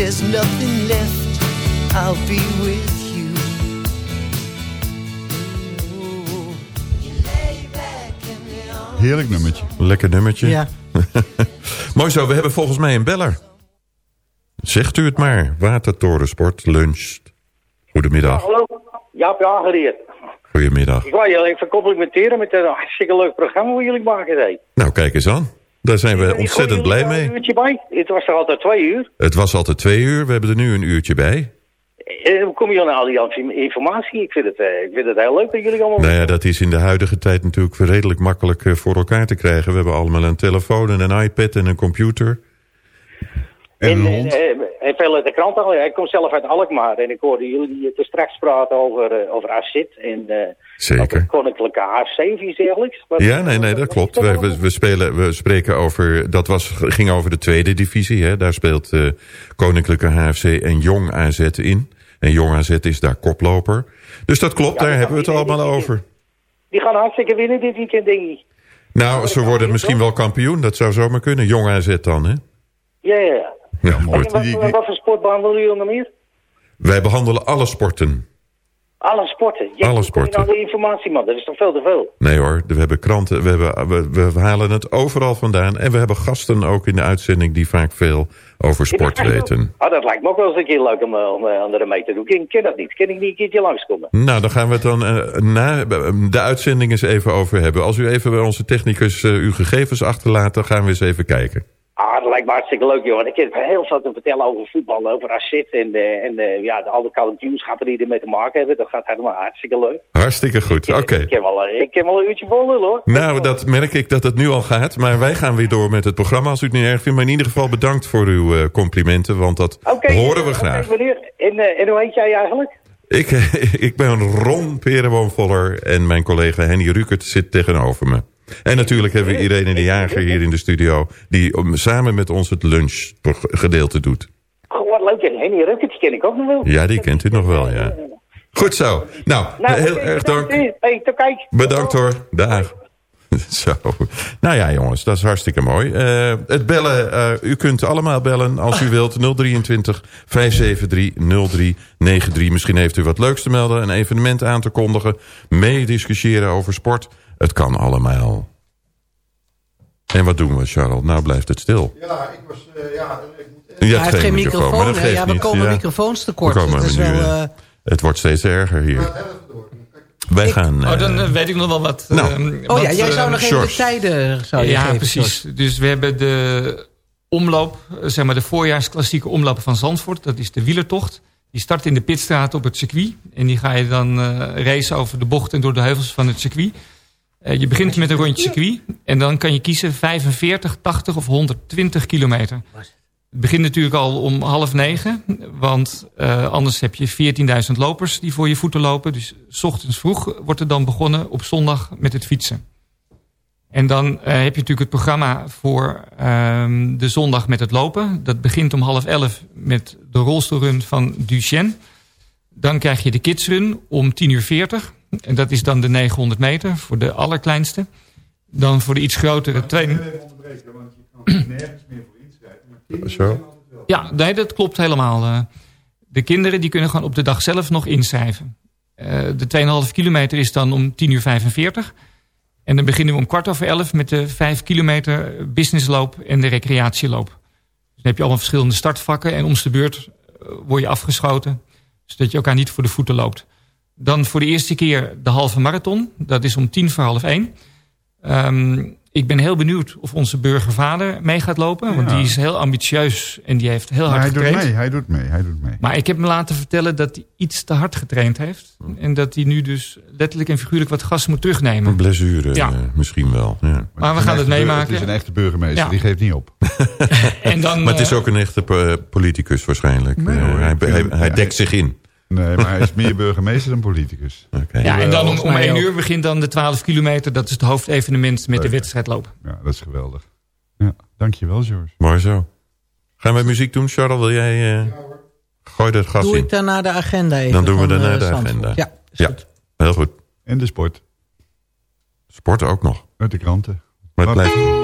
S5: There's nothing left, I'll be with you.
S9: Heerlijk nummertje.
S7: Lekker nummertje.
S8: Ja.
S7: Mooi zo, we hebben volgens mij een beller. Zegt u het maar. Watertorensport luncht. Goedemiddag.
S13: Hallo, Jaap Jager
S7: Goedemiddag.
S13: Ik wou jullie even complimenteren met een hartstikke leuk programma wat jullie maken. Hè.
S7: Nou, kijk eens aan. Daar zijn we ontzettend blij
S13: Een
S7: mee.
S13: uurtje bij. Het was er altijd twee uur.
S7: Het was altijd twee uur, we hebben er nu een uurtje bij.
S13: En hoe kom je aan al die informatie? Ik vind het, eh, ik vind het heel leuk dat jullie allemaal...
S7: Nou ja, dat is in de huidige tijd natuurlijk redelijk makkelijk eh, voor elkaar te krijgen. We hebben allemaal een telefoon en een iPad en een computer.
S9: En
S13: En, eh, en veel uit de krant al. Ik kom zelf uit Alkmaar en ik hoorde jullie te straks praten over, eh, over en eh,
S7: Zeker.
S13: Koninklijke dergelijks. Wat-
S7: Ja, nee, nee, dat klopt. We, we, spelen, we spreken over, dat was, ging over de tweede divisie. Hè. Daar speelt eh, Koninklijke HFC en Jong AZ in. En Jong AZ is daar koploper. Dus dat klopt, daar hebben we het allemaal over.
S13: Die gaan hartstikke winnen dit weekend, denk ik.
S7: Nou, ze worden misschien wel kampioen. Dat zou zomaar kunnen. Jong AZ dan, hè?
S13: Ja, ja, ja.
S7: Ja,
S13: En
S7: mooi.
S13: wat, wat voor sport behandelen jullie nog meer?
S7: Wij behandelen alle sporten.
S13: Alle sporten. Ja,
S7: Alle
S13: je
S7: sporten.
S13: informatie, man? Dat is toch veel te veel?
S7: Nee hoor, we hebben kranten, we, hebben, we, we halen het overal vandaan. En we hebben gasten ook in de uitzending die vaak veel over sport weten.
S13: Ah, dat lijkt me ook wel eens een keer leuk om, eh, om eh, mee te doen. Ik ken dat niet. Ken ik niet een keertje langskomen?
S7: Nou, daar gaan we het dan eh, na de uitzending eens even over hebben. Als u even bij onze technicus uw gegevens achterlaat, dan gaan we eens even kijken.
S13: Dat lijkt me hartstikke leuk, joh. Want ik heb heel veel te vertellen over voetbal, over ASIT en, eh, en eh, ja, de, al de kampioenschappen die ermee te maken hebben. Dat gaat helemaal hartstikke leuk.
S7: Hartstikke goed, oké.
S13: Ik heb wel, eh, ik heb wel een uurtje vol hoor.
S7: Nou, dat merk ik dat het nu al gaat. Maar wij gaan weer door met het programma als u het niet erg vindt. Maar in ieder geval bedankt voor uw complimenten, want dat horen we
S13: oké,
S7: graag.
S13: meneer. En, en hoe heet jij eigenlijk?
S7: Ik, ik ben Ron Perenboomvoller en mijn collega Henny Rukert zit tegenover me. En natuurlijk hebben we Irene de Jager hier in de studio... die samen met ons het lunchgedeelte doet.
S13: Goh, wat leuk. En Henny Rukkert, ken ik ook nog wel.
S7: Ja, die kent u nog wel, ja. Goed zo. Nou,
S13: Nou,
S7: heel erg dank.
S13: Hey, tot kijk.
S7: Bedankt hoor. Dag. Zo. Nou ja, jongens, dat is hartstikke mooi. Eh, het bellen, eh, u kunt allemaal bellen als u wilt. 023 573 0393. Misschien heeft u wat leuks te melden, een evenement aan te kondigen. Meediscussiëren over sport. Het kan allemaal. En wat doen we, Charles? Nou blijft het stil.
S6: Ja, ik was... eh, ja, ik moet
S7: Je
S8: Hij heeft geen microfoon.
S7: maar dat
S8: hè?
S7: geeft
S8: ja, we
S7: niet.
S8: komen
S7: Ja.
S8: microfoons tekort.
S7: We komen
S8: Het is
S7: nu,
S8: wel,
S7: eh,
S8: eh,
S7: Het wordt steeds erger hier. Wij gaan...
S11: Oh, dan
S7: eh,
S11: eh, weet ik nog wel wat.
S7: Nou.
S8: oh ja, jij zou
S11: eh,
S8: nog even de tijden zou je
S11: ja,
S8: geven,
S11: precies. Dus we hebben de omloop, eh, zeg maar de voorjaarsklassieke omloop van Zandvoort. Dat is de wielertocht. Die start in de Pitstraat op het circuit. En die ga je dan eh racen over de bocht en door de heuvels van het circuit. Eh, je begint met een rondje circuit. En dan kan je kiezen 45, 80 of 120 kilometer. Het begint natuurlijk al om half negen. Want eh, anders heb je 14.000 lopers die voor je voeten lopen. Dus 's ochtends vroeg wordt er dan begonnen op zondag met het fietsen. En dan eh, heb je natuurlijk het programma voor ehm, de zondag met het lopen. Dat begint om half elf met de rolstoelrun van Duchenne. Dan krijg je de kidsrun om 10 uur 40. En dat is dan de 900 meter voor de allerkleinste. Dan voor de iets grotere twee...
S9: Even onderbreken, want je kan nergens meer voor inschrijven.
S14: Zo?
S11: Ja, nee, dat klopt helemaal. Eh. de kinderen die kunnen gewoon op de dag zelf nog inschrijven. Uh, de 2,5 kilometer is dan om 10 uur 45. En dan beginnen we om kwart over 11 met de 5 kilometer businessloop en de recreatieloop. Dus dan heb je allemaal verschillende startvakken. En om de beurt eh, word je afgeschoten. Zodat je elkaar niet voor de voeten loopt. Dan voor de eerste keer de halve marathon. Dat is om tien voor half één. Um, ik ben heel benieuwd of onze burgervader mee gaat lopen. Want die is heel ambitieus en die heeft heel hard
S9: hij
S11: getraind.
S9: Doet mee, hij doet mee, hij doet mee.
S11: Maar ik heb me laten vertellen dat hij iets te hard getraind heeft. En dat hij nu dus letterlijk en figuurlijk wat gas moet terugnemen.
S14: Een blessure ja. uh, misschien wel. Ja. Maar,
S11: maar we gaan het meemaken.
S9: Het is een echte burgemeester, ja. die geeft niet op.
S14: en dan, maar het is ook een echte politicus waarschijnlijk. Nee, hij, hij, hij, dekt zich in.
S9: Nee, maar hij is meer burgemeester dan politicus.
S11: Okay. Ja, en dan om, om 1 uur begint dan de 12 kilometer. Dat is het hoofdevenement met de wedstrijd lopen.
S9: Ja, dat is geweldig. Ja, dankjewel George.
S14: Mooi zo. Gaan we muziek doen, Charles? Wil jij... Uh, gooi dat gas
S8: Doe
S14: in.
S8: ik daarna de agenda even
S14: Dan doen we daarna
S8: uh,
S14: de agenda.
S8: Ja,
S14: ja heel goed.
S9: En de sport.
S14: Sport ook nog.
S9: Met de kranten.
S14: Maar het blijft...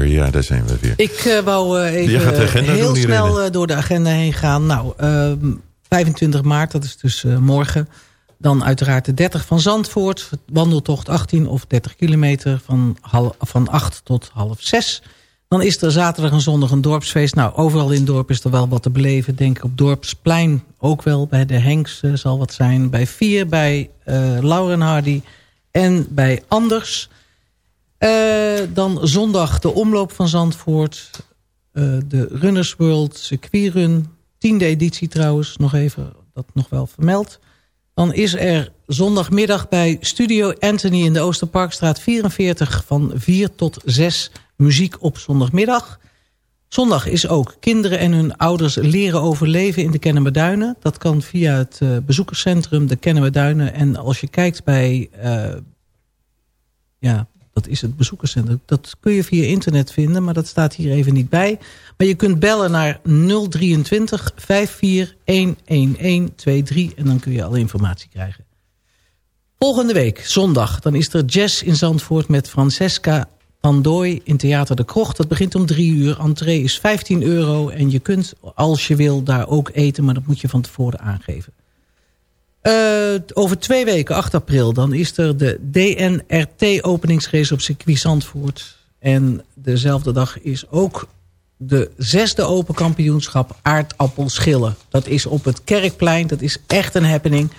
S14: Ja, daar zijn we weer.
S8: Ik uh, wou uh, even heel snel uh, door de agenda heen gaan. Nou, 25 maart, dat is dus morgen. Dan uiteraard de 30 van Zandvoort. Wandeltocht 18 of 30 kilometer van, half, van 8 tot half 6. Dan is er zaterdag en zondag een dorpsfeest. Nou, overal in het dorp is er wel wat te beleven. Denk op Dorpsplein ook wel. Bij de Henks zal wat zijn. Bij Vier, bij Lauren Hardy en bij Anders... Uh, dan zondag de omloop van Zandvoort. Uh, de Runners World circuitrun. Tiende editie trouwens, nog even dat nog wel vermeld. Dan is er zondagmiddag bij Studio Anthony in de Oosterparkstraat 44 van 4 tot 6 muziek op zondagmiddag. Zondag is ook kinderen en hun ouders leren overleven in de Kennemerduinen. Dat kan via het uh, bezoekerscentrum de Kennemerduinen. En als je kijkt bij ja, dat is het bezoekerscentrum. Dat kun je via internet vinden, maar dat staat hier even niet bij. Maar je kunt bellen naar 023 54 11123 en dan kun je alle informatie krijgen. Volgende week, zondag, dan is er jazz in Zandvoort met Francesca Tandooi in Theater de Krocht. Dat begint om drie uur. Entree is 15 euro. En je kunt, als je wil, daar ook eten. Maar dat moet je van tevoren aangeven. Uh, over twee weken, 8 april, dan is er de DNRT-openingsrace op circuit Zandvoort. En dezelfde dag is ook de zesde open kampioenschap aardappelschillen. Dat is op het Kerkplein. Dat is echt een happening.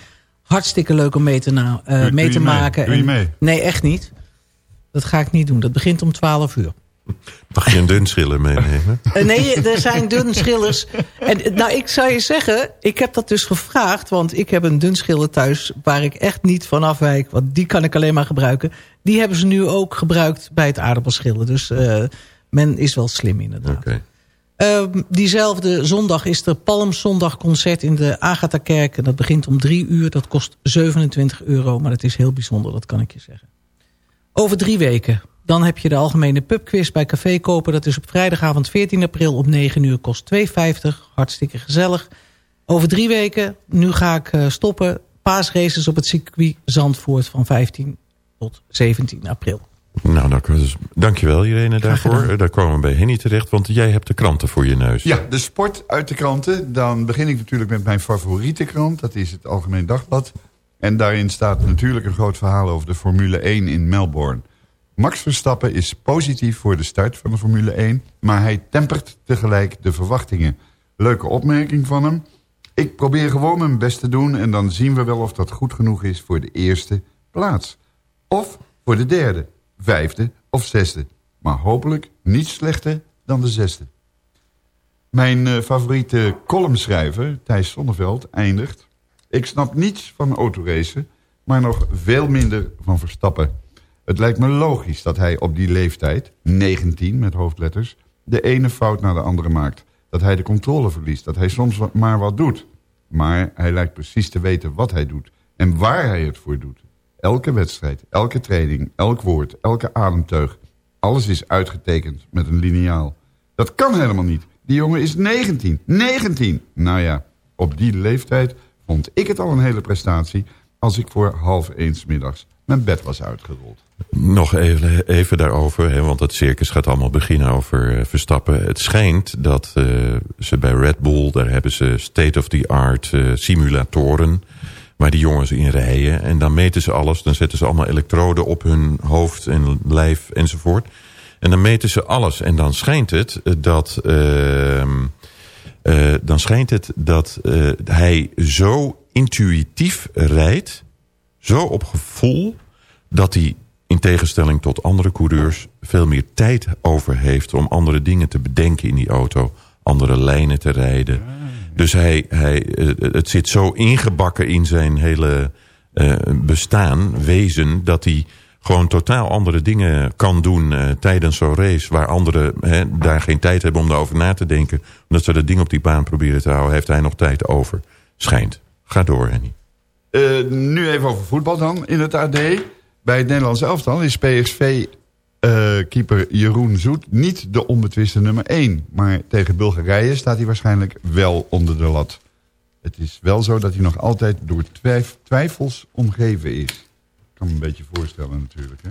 S8: Hartstikke leuk om mee te, uh, mee te maken.
S9: Doe je mee?
S8: nee, echt niet. Dat ga ik niet doen. Dat begint om 12 uur.
S7: Mag je een dunschiller meenemen?
S8: Uh, nee, er zijn dunschillers. En nou, ik zou je zeggen, ik heb dat dus gevraagd... want ik heb een dunschiller thuis waar ik echt niet van afwijk... want die kan ik alleen maar gebruiken. Die hebben ze nu ook gebruikt bij het aardappelschillen. Dus uh, men is wel slim inderdaad.
S7: Okay.
S8: Uh, diezelfde zondag is er Palmzondagconcert in de Agatha-kerk. En dat begint om drie uur. Dat kost 27 euro, maar het is heel bijzonder, dat kan ik je zeggen. Over drie weken. Dan heb je de algemene pubquiz bij Café Kopen. Dat is op vrijdagavond 14 april op 9 uur. Kost 2,50. Hartstikke gezellig. Over drie weken, nu ga ik uh, stoppen. Paasraces op het circuit Zandvoort van 15 tot 17 april.
S7: Nou, dank, dus, dankjewel Irene daarvoor. Daar komen we bij Henny terecht, want jij hebt de kranten voor je neus.
S9: Ja, de sport uit de kranten. Dan begin ik natuurlijk met mijn favoriete krant. Dat is het Algemeen Dagblad. En daarin staat natuurlijk een groot verhaal over de Formule 1 in Melbourne. Max Verstappen is positief voor de start van de Formule 1... maar hij tempert tegelijk de verwachtingen. Leuke opmerking van hem. Ik probeer gewoon mijn best te doen... en dan zien we wel of dat goed genoeg is voor de eerste plaats. Of voor de derde, vijfde of zesde. Maar hopelijk niet slechter dan de zesde. Mijn uh, favoriete columnschrijver, Thijs Sonneveld, eindigt... Ik snap niets van autoracen, maar nog veel minder van Verstappen... Het lijkt me logisch dat hij op die leeftijd, 19 met hoofdletters... de ene fout naar de andere maakt. Dat hij de controle verliest, dat hij soms maar wat doet. Maar hij lijkt precies te weten wat hij doet en waar hij het voor doet. Elke wedstrijd, elke training, elk woord, elke ademteug... alles is uitgetekend met een liniaal. Dat kan helemaal niet. Die jongen is 19. 19! Nou ja, op die leeftijd vond ik het al een hele prestatie... als ik voor half eens middags mijn bed was uitgerold.
S7: Nog even, even daarover, hè, want het circus gaat allemaal beginnen over uh, Verstappen. Het schijnt dat uh, ze bij Red Bull, daar hebben ze state-of-the-art uh, simulatoren... waar die jongens in rijden. En dan meten ze alles, dan zetten ze allemaal elektroden op hun hoofd en lijf enzovoort. En dan meten ze alles. En dan schijnt het dat, ehm, dan schijnt het dat hij zo intuïtief rijdt, zo op gevoel dat hij in tegenstelling tot andere coureurs veel meer tijd over heeft... om andere dingen te bedenken in die auto. Andere lijnen te rijden. Dus hij, hij, het zit zo ingebakken in zijn hele uh, bestaan, wezen... dat hij gewoon totaal andere dingen kan doen uh, tijdens zo'n race... waar anderen daar geen tijd hebben om daarover na te denken... omdat ze dat ding op die baan proberen te houden... heeft hij nog tijd over. Schijnt. Ga door, Henny.
S9: Uh, nu even over voetbal dan in het AD. Bij het Nederlands elftal is PSV-keeper uh, Jeroen Zoet niet de onbetwiste nummer 1. Maar tegen Bulgarije staat hij waarschijnlijk wel onder de lat. Het is wel zo dat hij nog altijd door twijf twijfels omgeven is. Ik kan me een beetje voorstellen natuurlijk. Hè?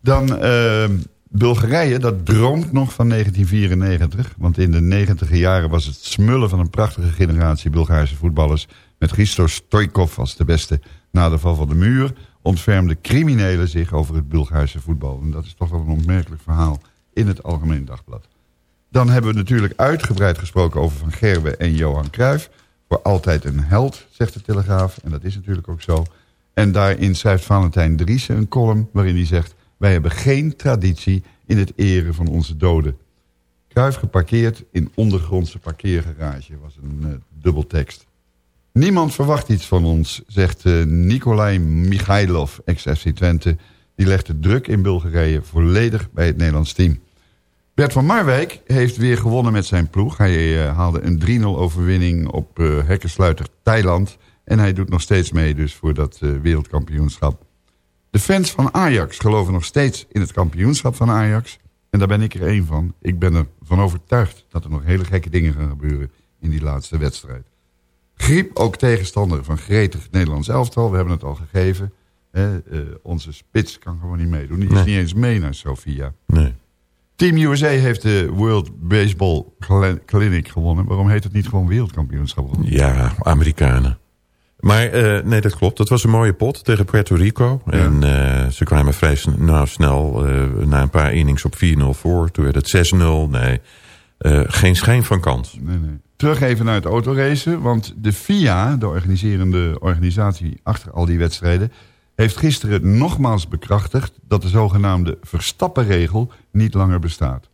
S9: Dan uh, Bulgarije, dat droomt nog van 1994. Want in de negentiger jaren was het smullen van een prachtige generatie Bulgaarse voetballers... met Christo Stoikov als de beste na de val van de muur ontfermden criminelen zich over het Bulgaarse voetbal. En dat is toch wel een opmerkelijk verhaal in het Algemeen Dagblad. Dan hebben we natuurlijk uitgebreid gesproken over Van Gerwen en Johan Cruijff. Voor altijd een held, zegt de Telegraaf. En dat is natuurlijk ook zo. En daarin schrijft Valentijn Driessen een column waarin hij zegt... wij hebben geen traditie in het eren van onze doden. Cruijff geparkeerd in ondergrondse parkeergarage was een uh, dubbeltekst. Niemand verwacht iets van ons, zegt uh, Nikolai Michailov, ex-FC Twente. Die legt de druk in Bulgarije volledig bij het Nederlands team. Bert van Marwijk heeft weer gewonnen met zijn ploeg. Hij uh, haalde een 3-0 overwinning op uh, hekkensluiter Thailand. En hij doet nog steeds mee dus voor dat wereldkampioenschap. De fans van Ajax geloven nog steeds in het kampioenschap van Ajax. En daar ben ik er één van. Ik ben ervan overtuigd dat er nog hele gekke dingen gaan gebeuren in die laatste wedstrijd. Griep, ook tegenstander van gretig Nederlands elftal. We hebben het al gegeven. Hè, eh, onze spits kan gewoon niet meedoen. Die is niet eens mee naar Sofia.
S7: Nee.
S9: Team USA heeft de World Baseball Cl- Clinic gewonnen. Waarom heet het niet gewoon wereldkampioenschap?
S7: Ja, Amerikanen. Maar eh, nee, dat klopt. Dat was een mooie pot tegen Puerto Rico. En eh, ze kwamen vrij sn- nou, snel na een paar innings op 4-0 voor. Toen werd het 6-0. Nee, geen schijn van kans.
S9: Nee, nee. Terug even naar het autoracen. Want de FIA, de organiserende organisatie achter al die wedstrijden... heeft gisteren nogmaals bekrachtigd dat de zogenaamde Verstappenregel niet langer bestaat.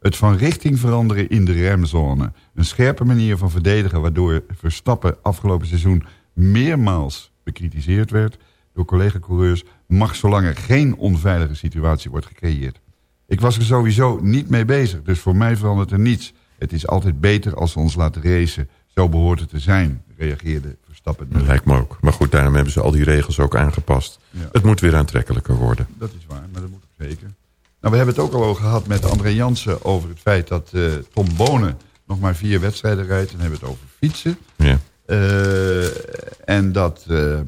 S9: Het van richting veranderen in de remzone. Een scherpe manier van verdedigen waardoor Verstappen afgelopen seizoen meermaals bekritiseerd werd door collega-coureurs... mag zolang er geen onveilige situatie wordt gecreëerd. Ik was er sowieso niet mee bezig, dus voor mij verandert er niets. Het is altijd beter als we ons laten racen. Zo behoort het te zijn, reageerde Verstappen.
S7: Dat lijkt me ook. Maar goed, daarom hebben ze al die regels ook aangepast.
S9: Ja.
S7: Het moet weer aantrekkelijker worden.
S9: Dat is waar, maar dat moet ook zeker. Nou, we hebben het ook al over gehad met André Jansen... over het feit dat eh, Tom Bonen nog maar vier wedstrijden rijdt. En dan hebben we het over fietsen.
S7: Ja.
S9: Eh, en dat eh,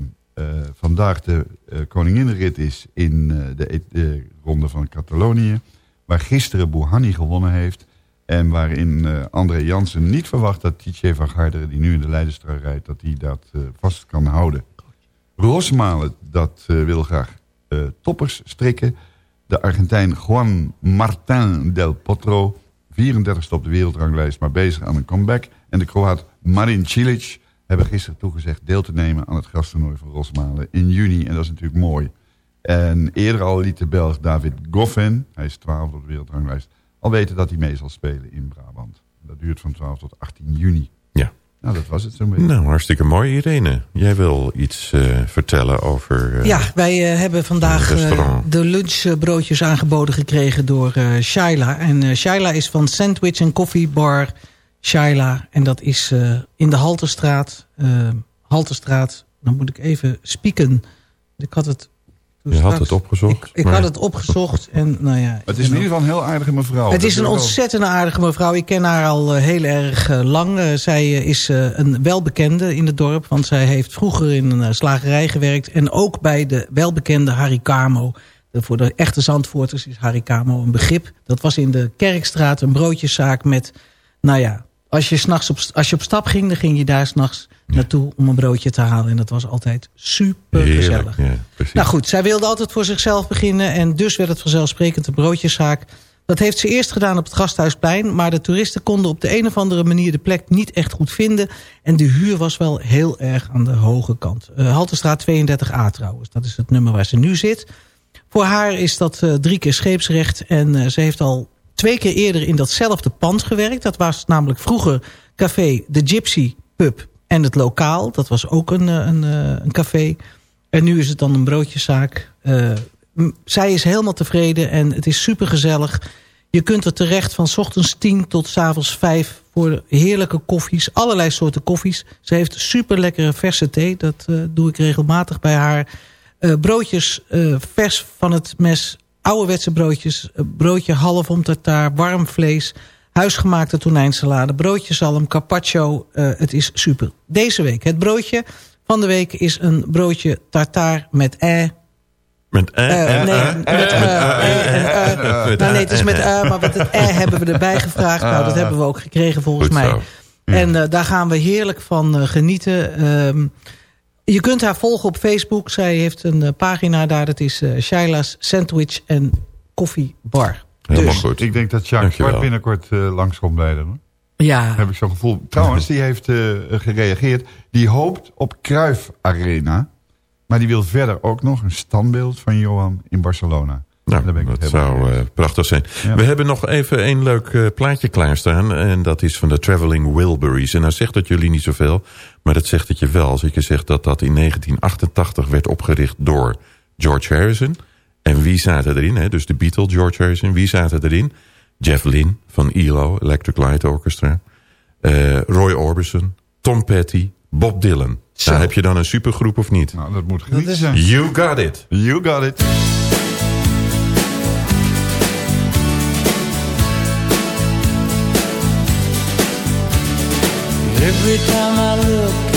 S9: vandaag de koninginrit is in de, de ronde van Catalonië. Waar gisteren Bouhanni gewonnen heeft. En waarin eh, André Jansen niet verwacht dat Tietje van Garderen... die nu in de Leidenstrui rijdt, dat hij dat eh, vast kan houden. Rosmalen, dat eh, wil graag toppers strikken. De Argentijn Juan Martín del Potro, 34ste op de wereldranglijst, maar bezig aan een comeback. En de Kroaat Marin Cilic hebben gisteren toegezegd deel te nemen aan het grastoernooi van Rosmalen in juni. En dat is natuurlijk mooi. En eerder al liet de Belg David Goffin, hij is 12 op de wereldranglijst, al weten dat hij mee zal spelen in Brabant. Dat duurt van 12 tot 18 juni.
S7: Ja.
S9: Nou, dat was het zo'n beetje.
S7: Nou, hartstikke mooi, Irene. Jij wil iets eh, vertellen over... eh,
S8: Ja, wij eh, hebben vandaag eh, de lunchbroodjes aangeboden gekregen door eh Shaila. En eh Shaila is van Sandwich en Coffee Bar Shaila. En dat is eh, in de Halterstraat. eh Halterstraat, dan moet ik even spieken. Ik had het...
S7: Je had het opgezocht.
S8: Ik, ik
S7: maar-
S8: had het opgezocht en nou ja...
S9: Het is in ieder geval een heel aardige mevrouw.
S8: Het is een ontzettend aardige mevrouw. Ik ken haar al eh, heel erg eh, lang. Eh, zij is een welbekende in het dorp. Want zij heeft vroeger in een slagerij gewerkt. En ook bij de welbekende Harry Camo. De- voor de echte Zandvoorters is Harry Camo een begrip. Dat was in de Kerkstraat een broodjeszaak met... Nou ja, als je, 's nachts op, als je op stap ging, dan ging je daar s'nachts naartoe om een broodje te halen. En dat was altijd super gezellig.
S7: Ja.
S8: Nou goed, zij wilde altijd voor zichzelf beginnen. En dus werd het vanzelfsprekend een broodjeszaak. Dat heeft ze eerst gedaan op het Gasthuisplein. Maar de toeristen konden op de een of andere manier de plek niet echt goed vinden. En de huur was wel heel erg aan de hoge kant. Uh, Haltestraat 32a trouwens. Dat is het nummer waar ze nu zit. Voor haar is dat uh, drie keer scheepsrecht. En uh, ze heeft al twee keer eerder in datzelfde pand gewerkt. Dat was namelijk vroeger café De Gypsy Pub en het lokaal. Dat was ook een, een, een café. En nu is het dan een broodjeszaak. Uh, zij is helemaal tevreden en het is super gezellig. Je kunt er terecht van 's ochtends 10 tot 's avonds 5 voor heerlijke koffies. Allerlei soorten koffies. Ze heeft super lekkere verse thee. Dat doe ik regelmatig bij haar. Broodjes vers van het mes. Ouderwetse broodjes. broodje half om tartaar. Warm vlees. Huisgemaakte tonijnsalade. Broodjezalm. Carpaccio. het is super. Deze week het broodje van de week is een broodje tartaar met eh.
S7: Met eh?
S8: Uh, nee, met eh. Nou nee, het is met eh, maar met het eh hebben we erbij gevraagd. Nou, dat hebben we ook gekregen volgens mij. En uh, daar gaan we heerlijk van genieten. Um, je kunt haar volgen op Facebook. Zij heeft een pagina daar. Dat is uh, Shaila's Sandwich en Coffee Bar.
S7: Helemaal
S8: dus,
S7: goed.
S9: Ik denk dat Jacques binnenkort uh, langskomt bij hem.
S8: Ja.
S9: Heb ik zo'n gevoel. Trouwens, die heeft uh, gereageerd. Die hoopt op Kruif Arena. Maar die wil verder ook nog een standbeeld van Johan in Barcelona.
S7: Nou,
S9: Daar ben ik
S7: dat zou uh,
S9: eens.
S7: prachtig zijn.
S9: Ja.
S7: We hebben nog even een leuk uh, plaatje klaarstaan. En dat is van de Traveling Wilburys. En nou zegt dat jullie niet zoveel. Maar dat zegt het je wel. Als je zegt dat dat in 1988 werd opgericht door George Harrison. En wie zaten erin? Hè? Dus de Beatles, George Harrison. Wie zaten erin? Jeff Lynne van ELO, Electric Light Orchestra. Uh, Roy Orbison, Tom Petty, Bob Dylan. Nou, heb je dan een supergroep of niet?
S9: Nou, dat moet genieten zijn.
S7: You got it.
S9: You got it.
S5: Every time I look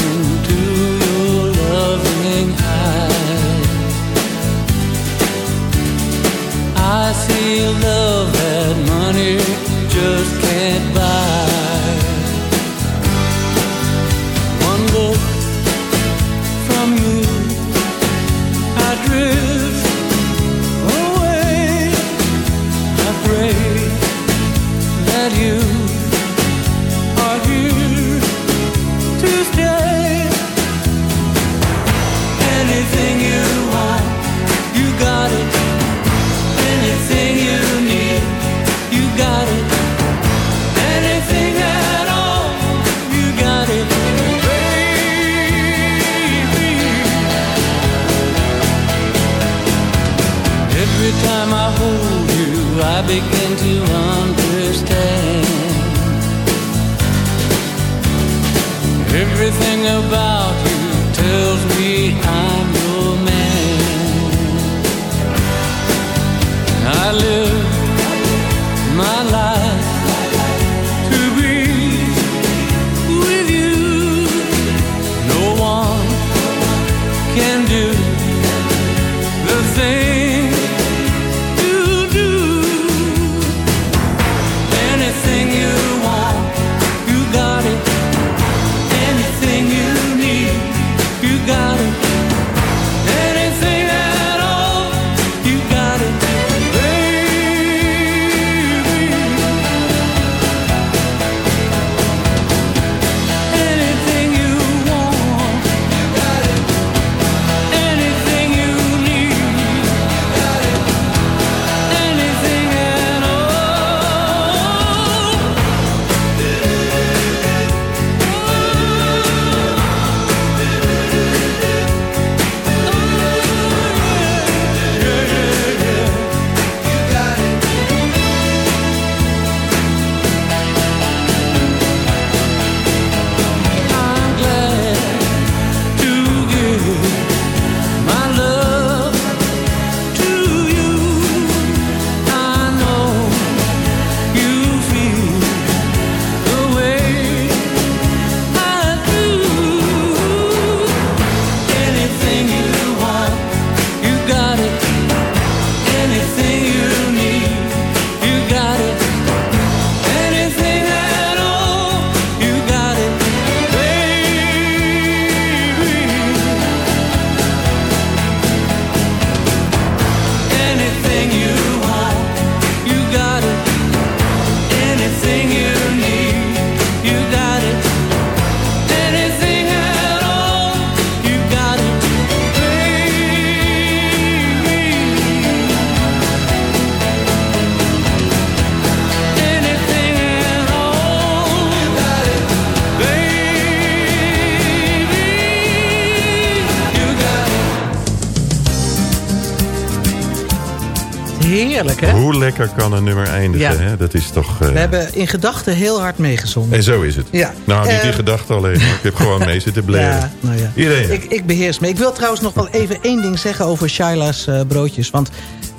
S7: lekker kan een nummer eindigen,
S8: Ja.
S7: hè? Dat is toch... eh,
S8: We hebben in gedachten heel hard meegezongen.
S7: En zo is het.
S8: Ja.
S7: Nou, niet in
S8: Eh,
S7: gedachten alleen. Ik heb gewoon mee zitten blaren.
S8: Ja, nou ja. Ik, ik beheers me. Ik wil trouwens nog wel even één ding zeggen over Shaila's eh, broodjes. Want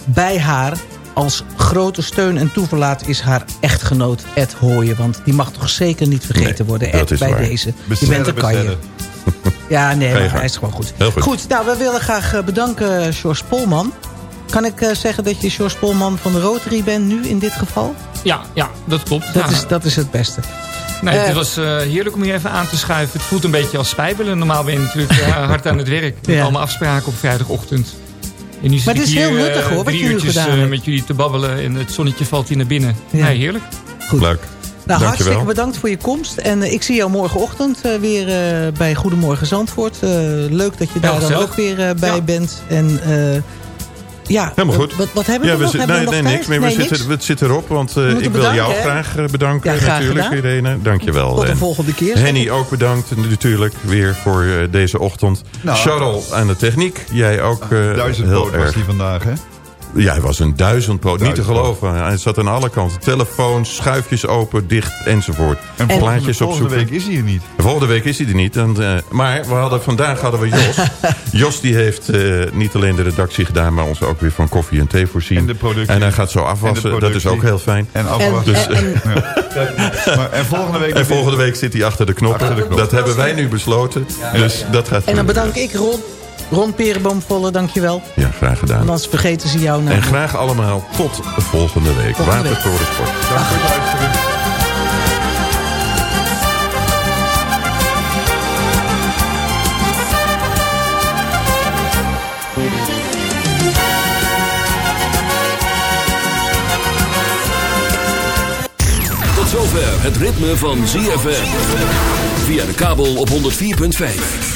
S8: bij haar, als grote steun en toeverlaat... is haar echtgenoot Ed Hooyen. Want die mag toch zeker niet vergeten
S7: Nee,
S8: worden, Ed, bij
S7: waar.
S8: deze. je
S9: Bestellen,
S8: bent een kanje. Ja, nee,
S7: je
S8: maar hij is gewoon goed.
S7: Heel goed.
S8: nou, we willen graag bedanken George Polman. Kan ik eh, zeggen dat je George Polman van de Rotary bent nu in dit geval?
S11: Ja, ja, dat klopt.
S8: Dat,
S11: Ja.
S8: is, dat is het beste.
S11: Nee,
S8: Eh,
S11: het was eh, heerlijk om hier even aan te schuiven. Het voelt een beetje als spijbelen. Normaal ben je natuurlijk eh, hard aan het werk. Met
S8: Ja.
S11: allemaal afspraken op vrijdagochtend. En nu zit
S8: Maar het is
S11: hier,
S8: heel
S11: eh,
S8: nuttig, hoor, wat je gedaan
S11: eh,
S8: hebt.
S11: met jullie te babbelen en het zonnetje valt hier naar binnen.
S8: Ja.
S11: Nee, heerlijk.
S8: Goed.
S7: Leuk.
S8: Nou,
S7: Dankjewel.
S8: hartstikke bedankt voor je komst. En eh, ik zie jou morgenochtend eh, weer eh, bij Goedemorgen Zandvoort. Eh, leuk dat je daar dan ook weer eh, bij
S11: Ja.
S8: bent. En eh, ja,
S7: Helemaal
S8: eh,
S7: goed.
S8: Wat, wat hebben we
S7: ja,
S8: nog? Hebben
S7: nee,
S8: we nog
S7: nee,
S8: tijd?
S7: niks meer. We,
S8: Nee,
S7: zitten,
S8: niks?
S7: we zitten erop, want eh, ik wil jou graag eh, bedanken
S8: Ja, graag
S7: natuurlijk,
S8: gedaan.
S7: Irene. Dankjewel.
S8: Tot de
S7: En
S8: volgende keer.
S7: Henny ook bedankt natuurlijk weer voor eh, deze ochtend.
S9: Nou.
S7: Charles aan de techniek. Jij ook eh,
S9: Duizend
S7: heel
S9: poot was
S7: erg.
S9: die vandaag, hè?
S7: Ja, hij was een duizendpoot. Niet te geloven. Hij zat aan alle kanten. Telefoons, schuifjes open, dicht enzovoort.
S9: En
S7: Plaatjes
S9: volgende, volgende week is hij er niet.
S7: Volgende week is hij er niet. Dan, eh, maar we hadden, vandaag hadden we Jos. Jos die heeft eh, niet alleen de redactie gedaan... maar ons ook weer van koffie en thee voorzien.
S9: En de productie.
S7: En hij gaat zo
S9: En
S7: afwassen. Dat is ook heel fijn.
S9: En
S8: En,
S9: afwachten.
S7: Dus-
S8: en, en-
S9: maar, en volgende week...
S7: En volgende week zit hij achter de knoppen.
S9: Achter de knoppen.
S7: Dat hebben wij nu besloten. Dus dat gaat
S8: en dan bedank ik Ron. Ron Perenboomvolle, dankjewel.
S7: Ja, graag gedaan.
S8: Anders vergeten ze jou
S7: En
S8: namelijk.
S7: graag allemaal tot volgende week.
S8: Volgende week.
S7: Watertorensport. Dank voor het luisteren.
S2: Tot zover het ritme van ZFM. Via de kabel op 104.5.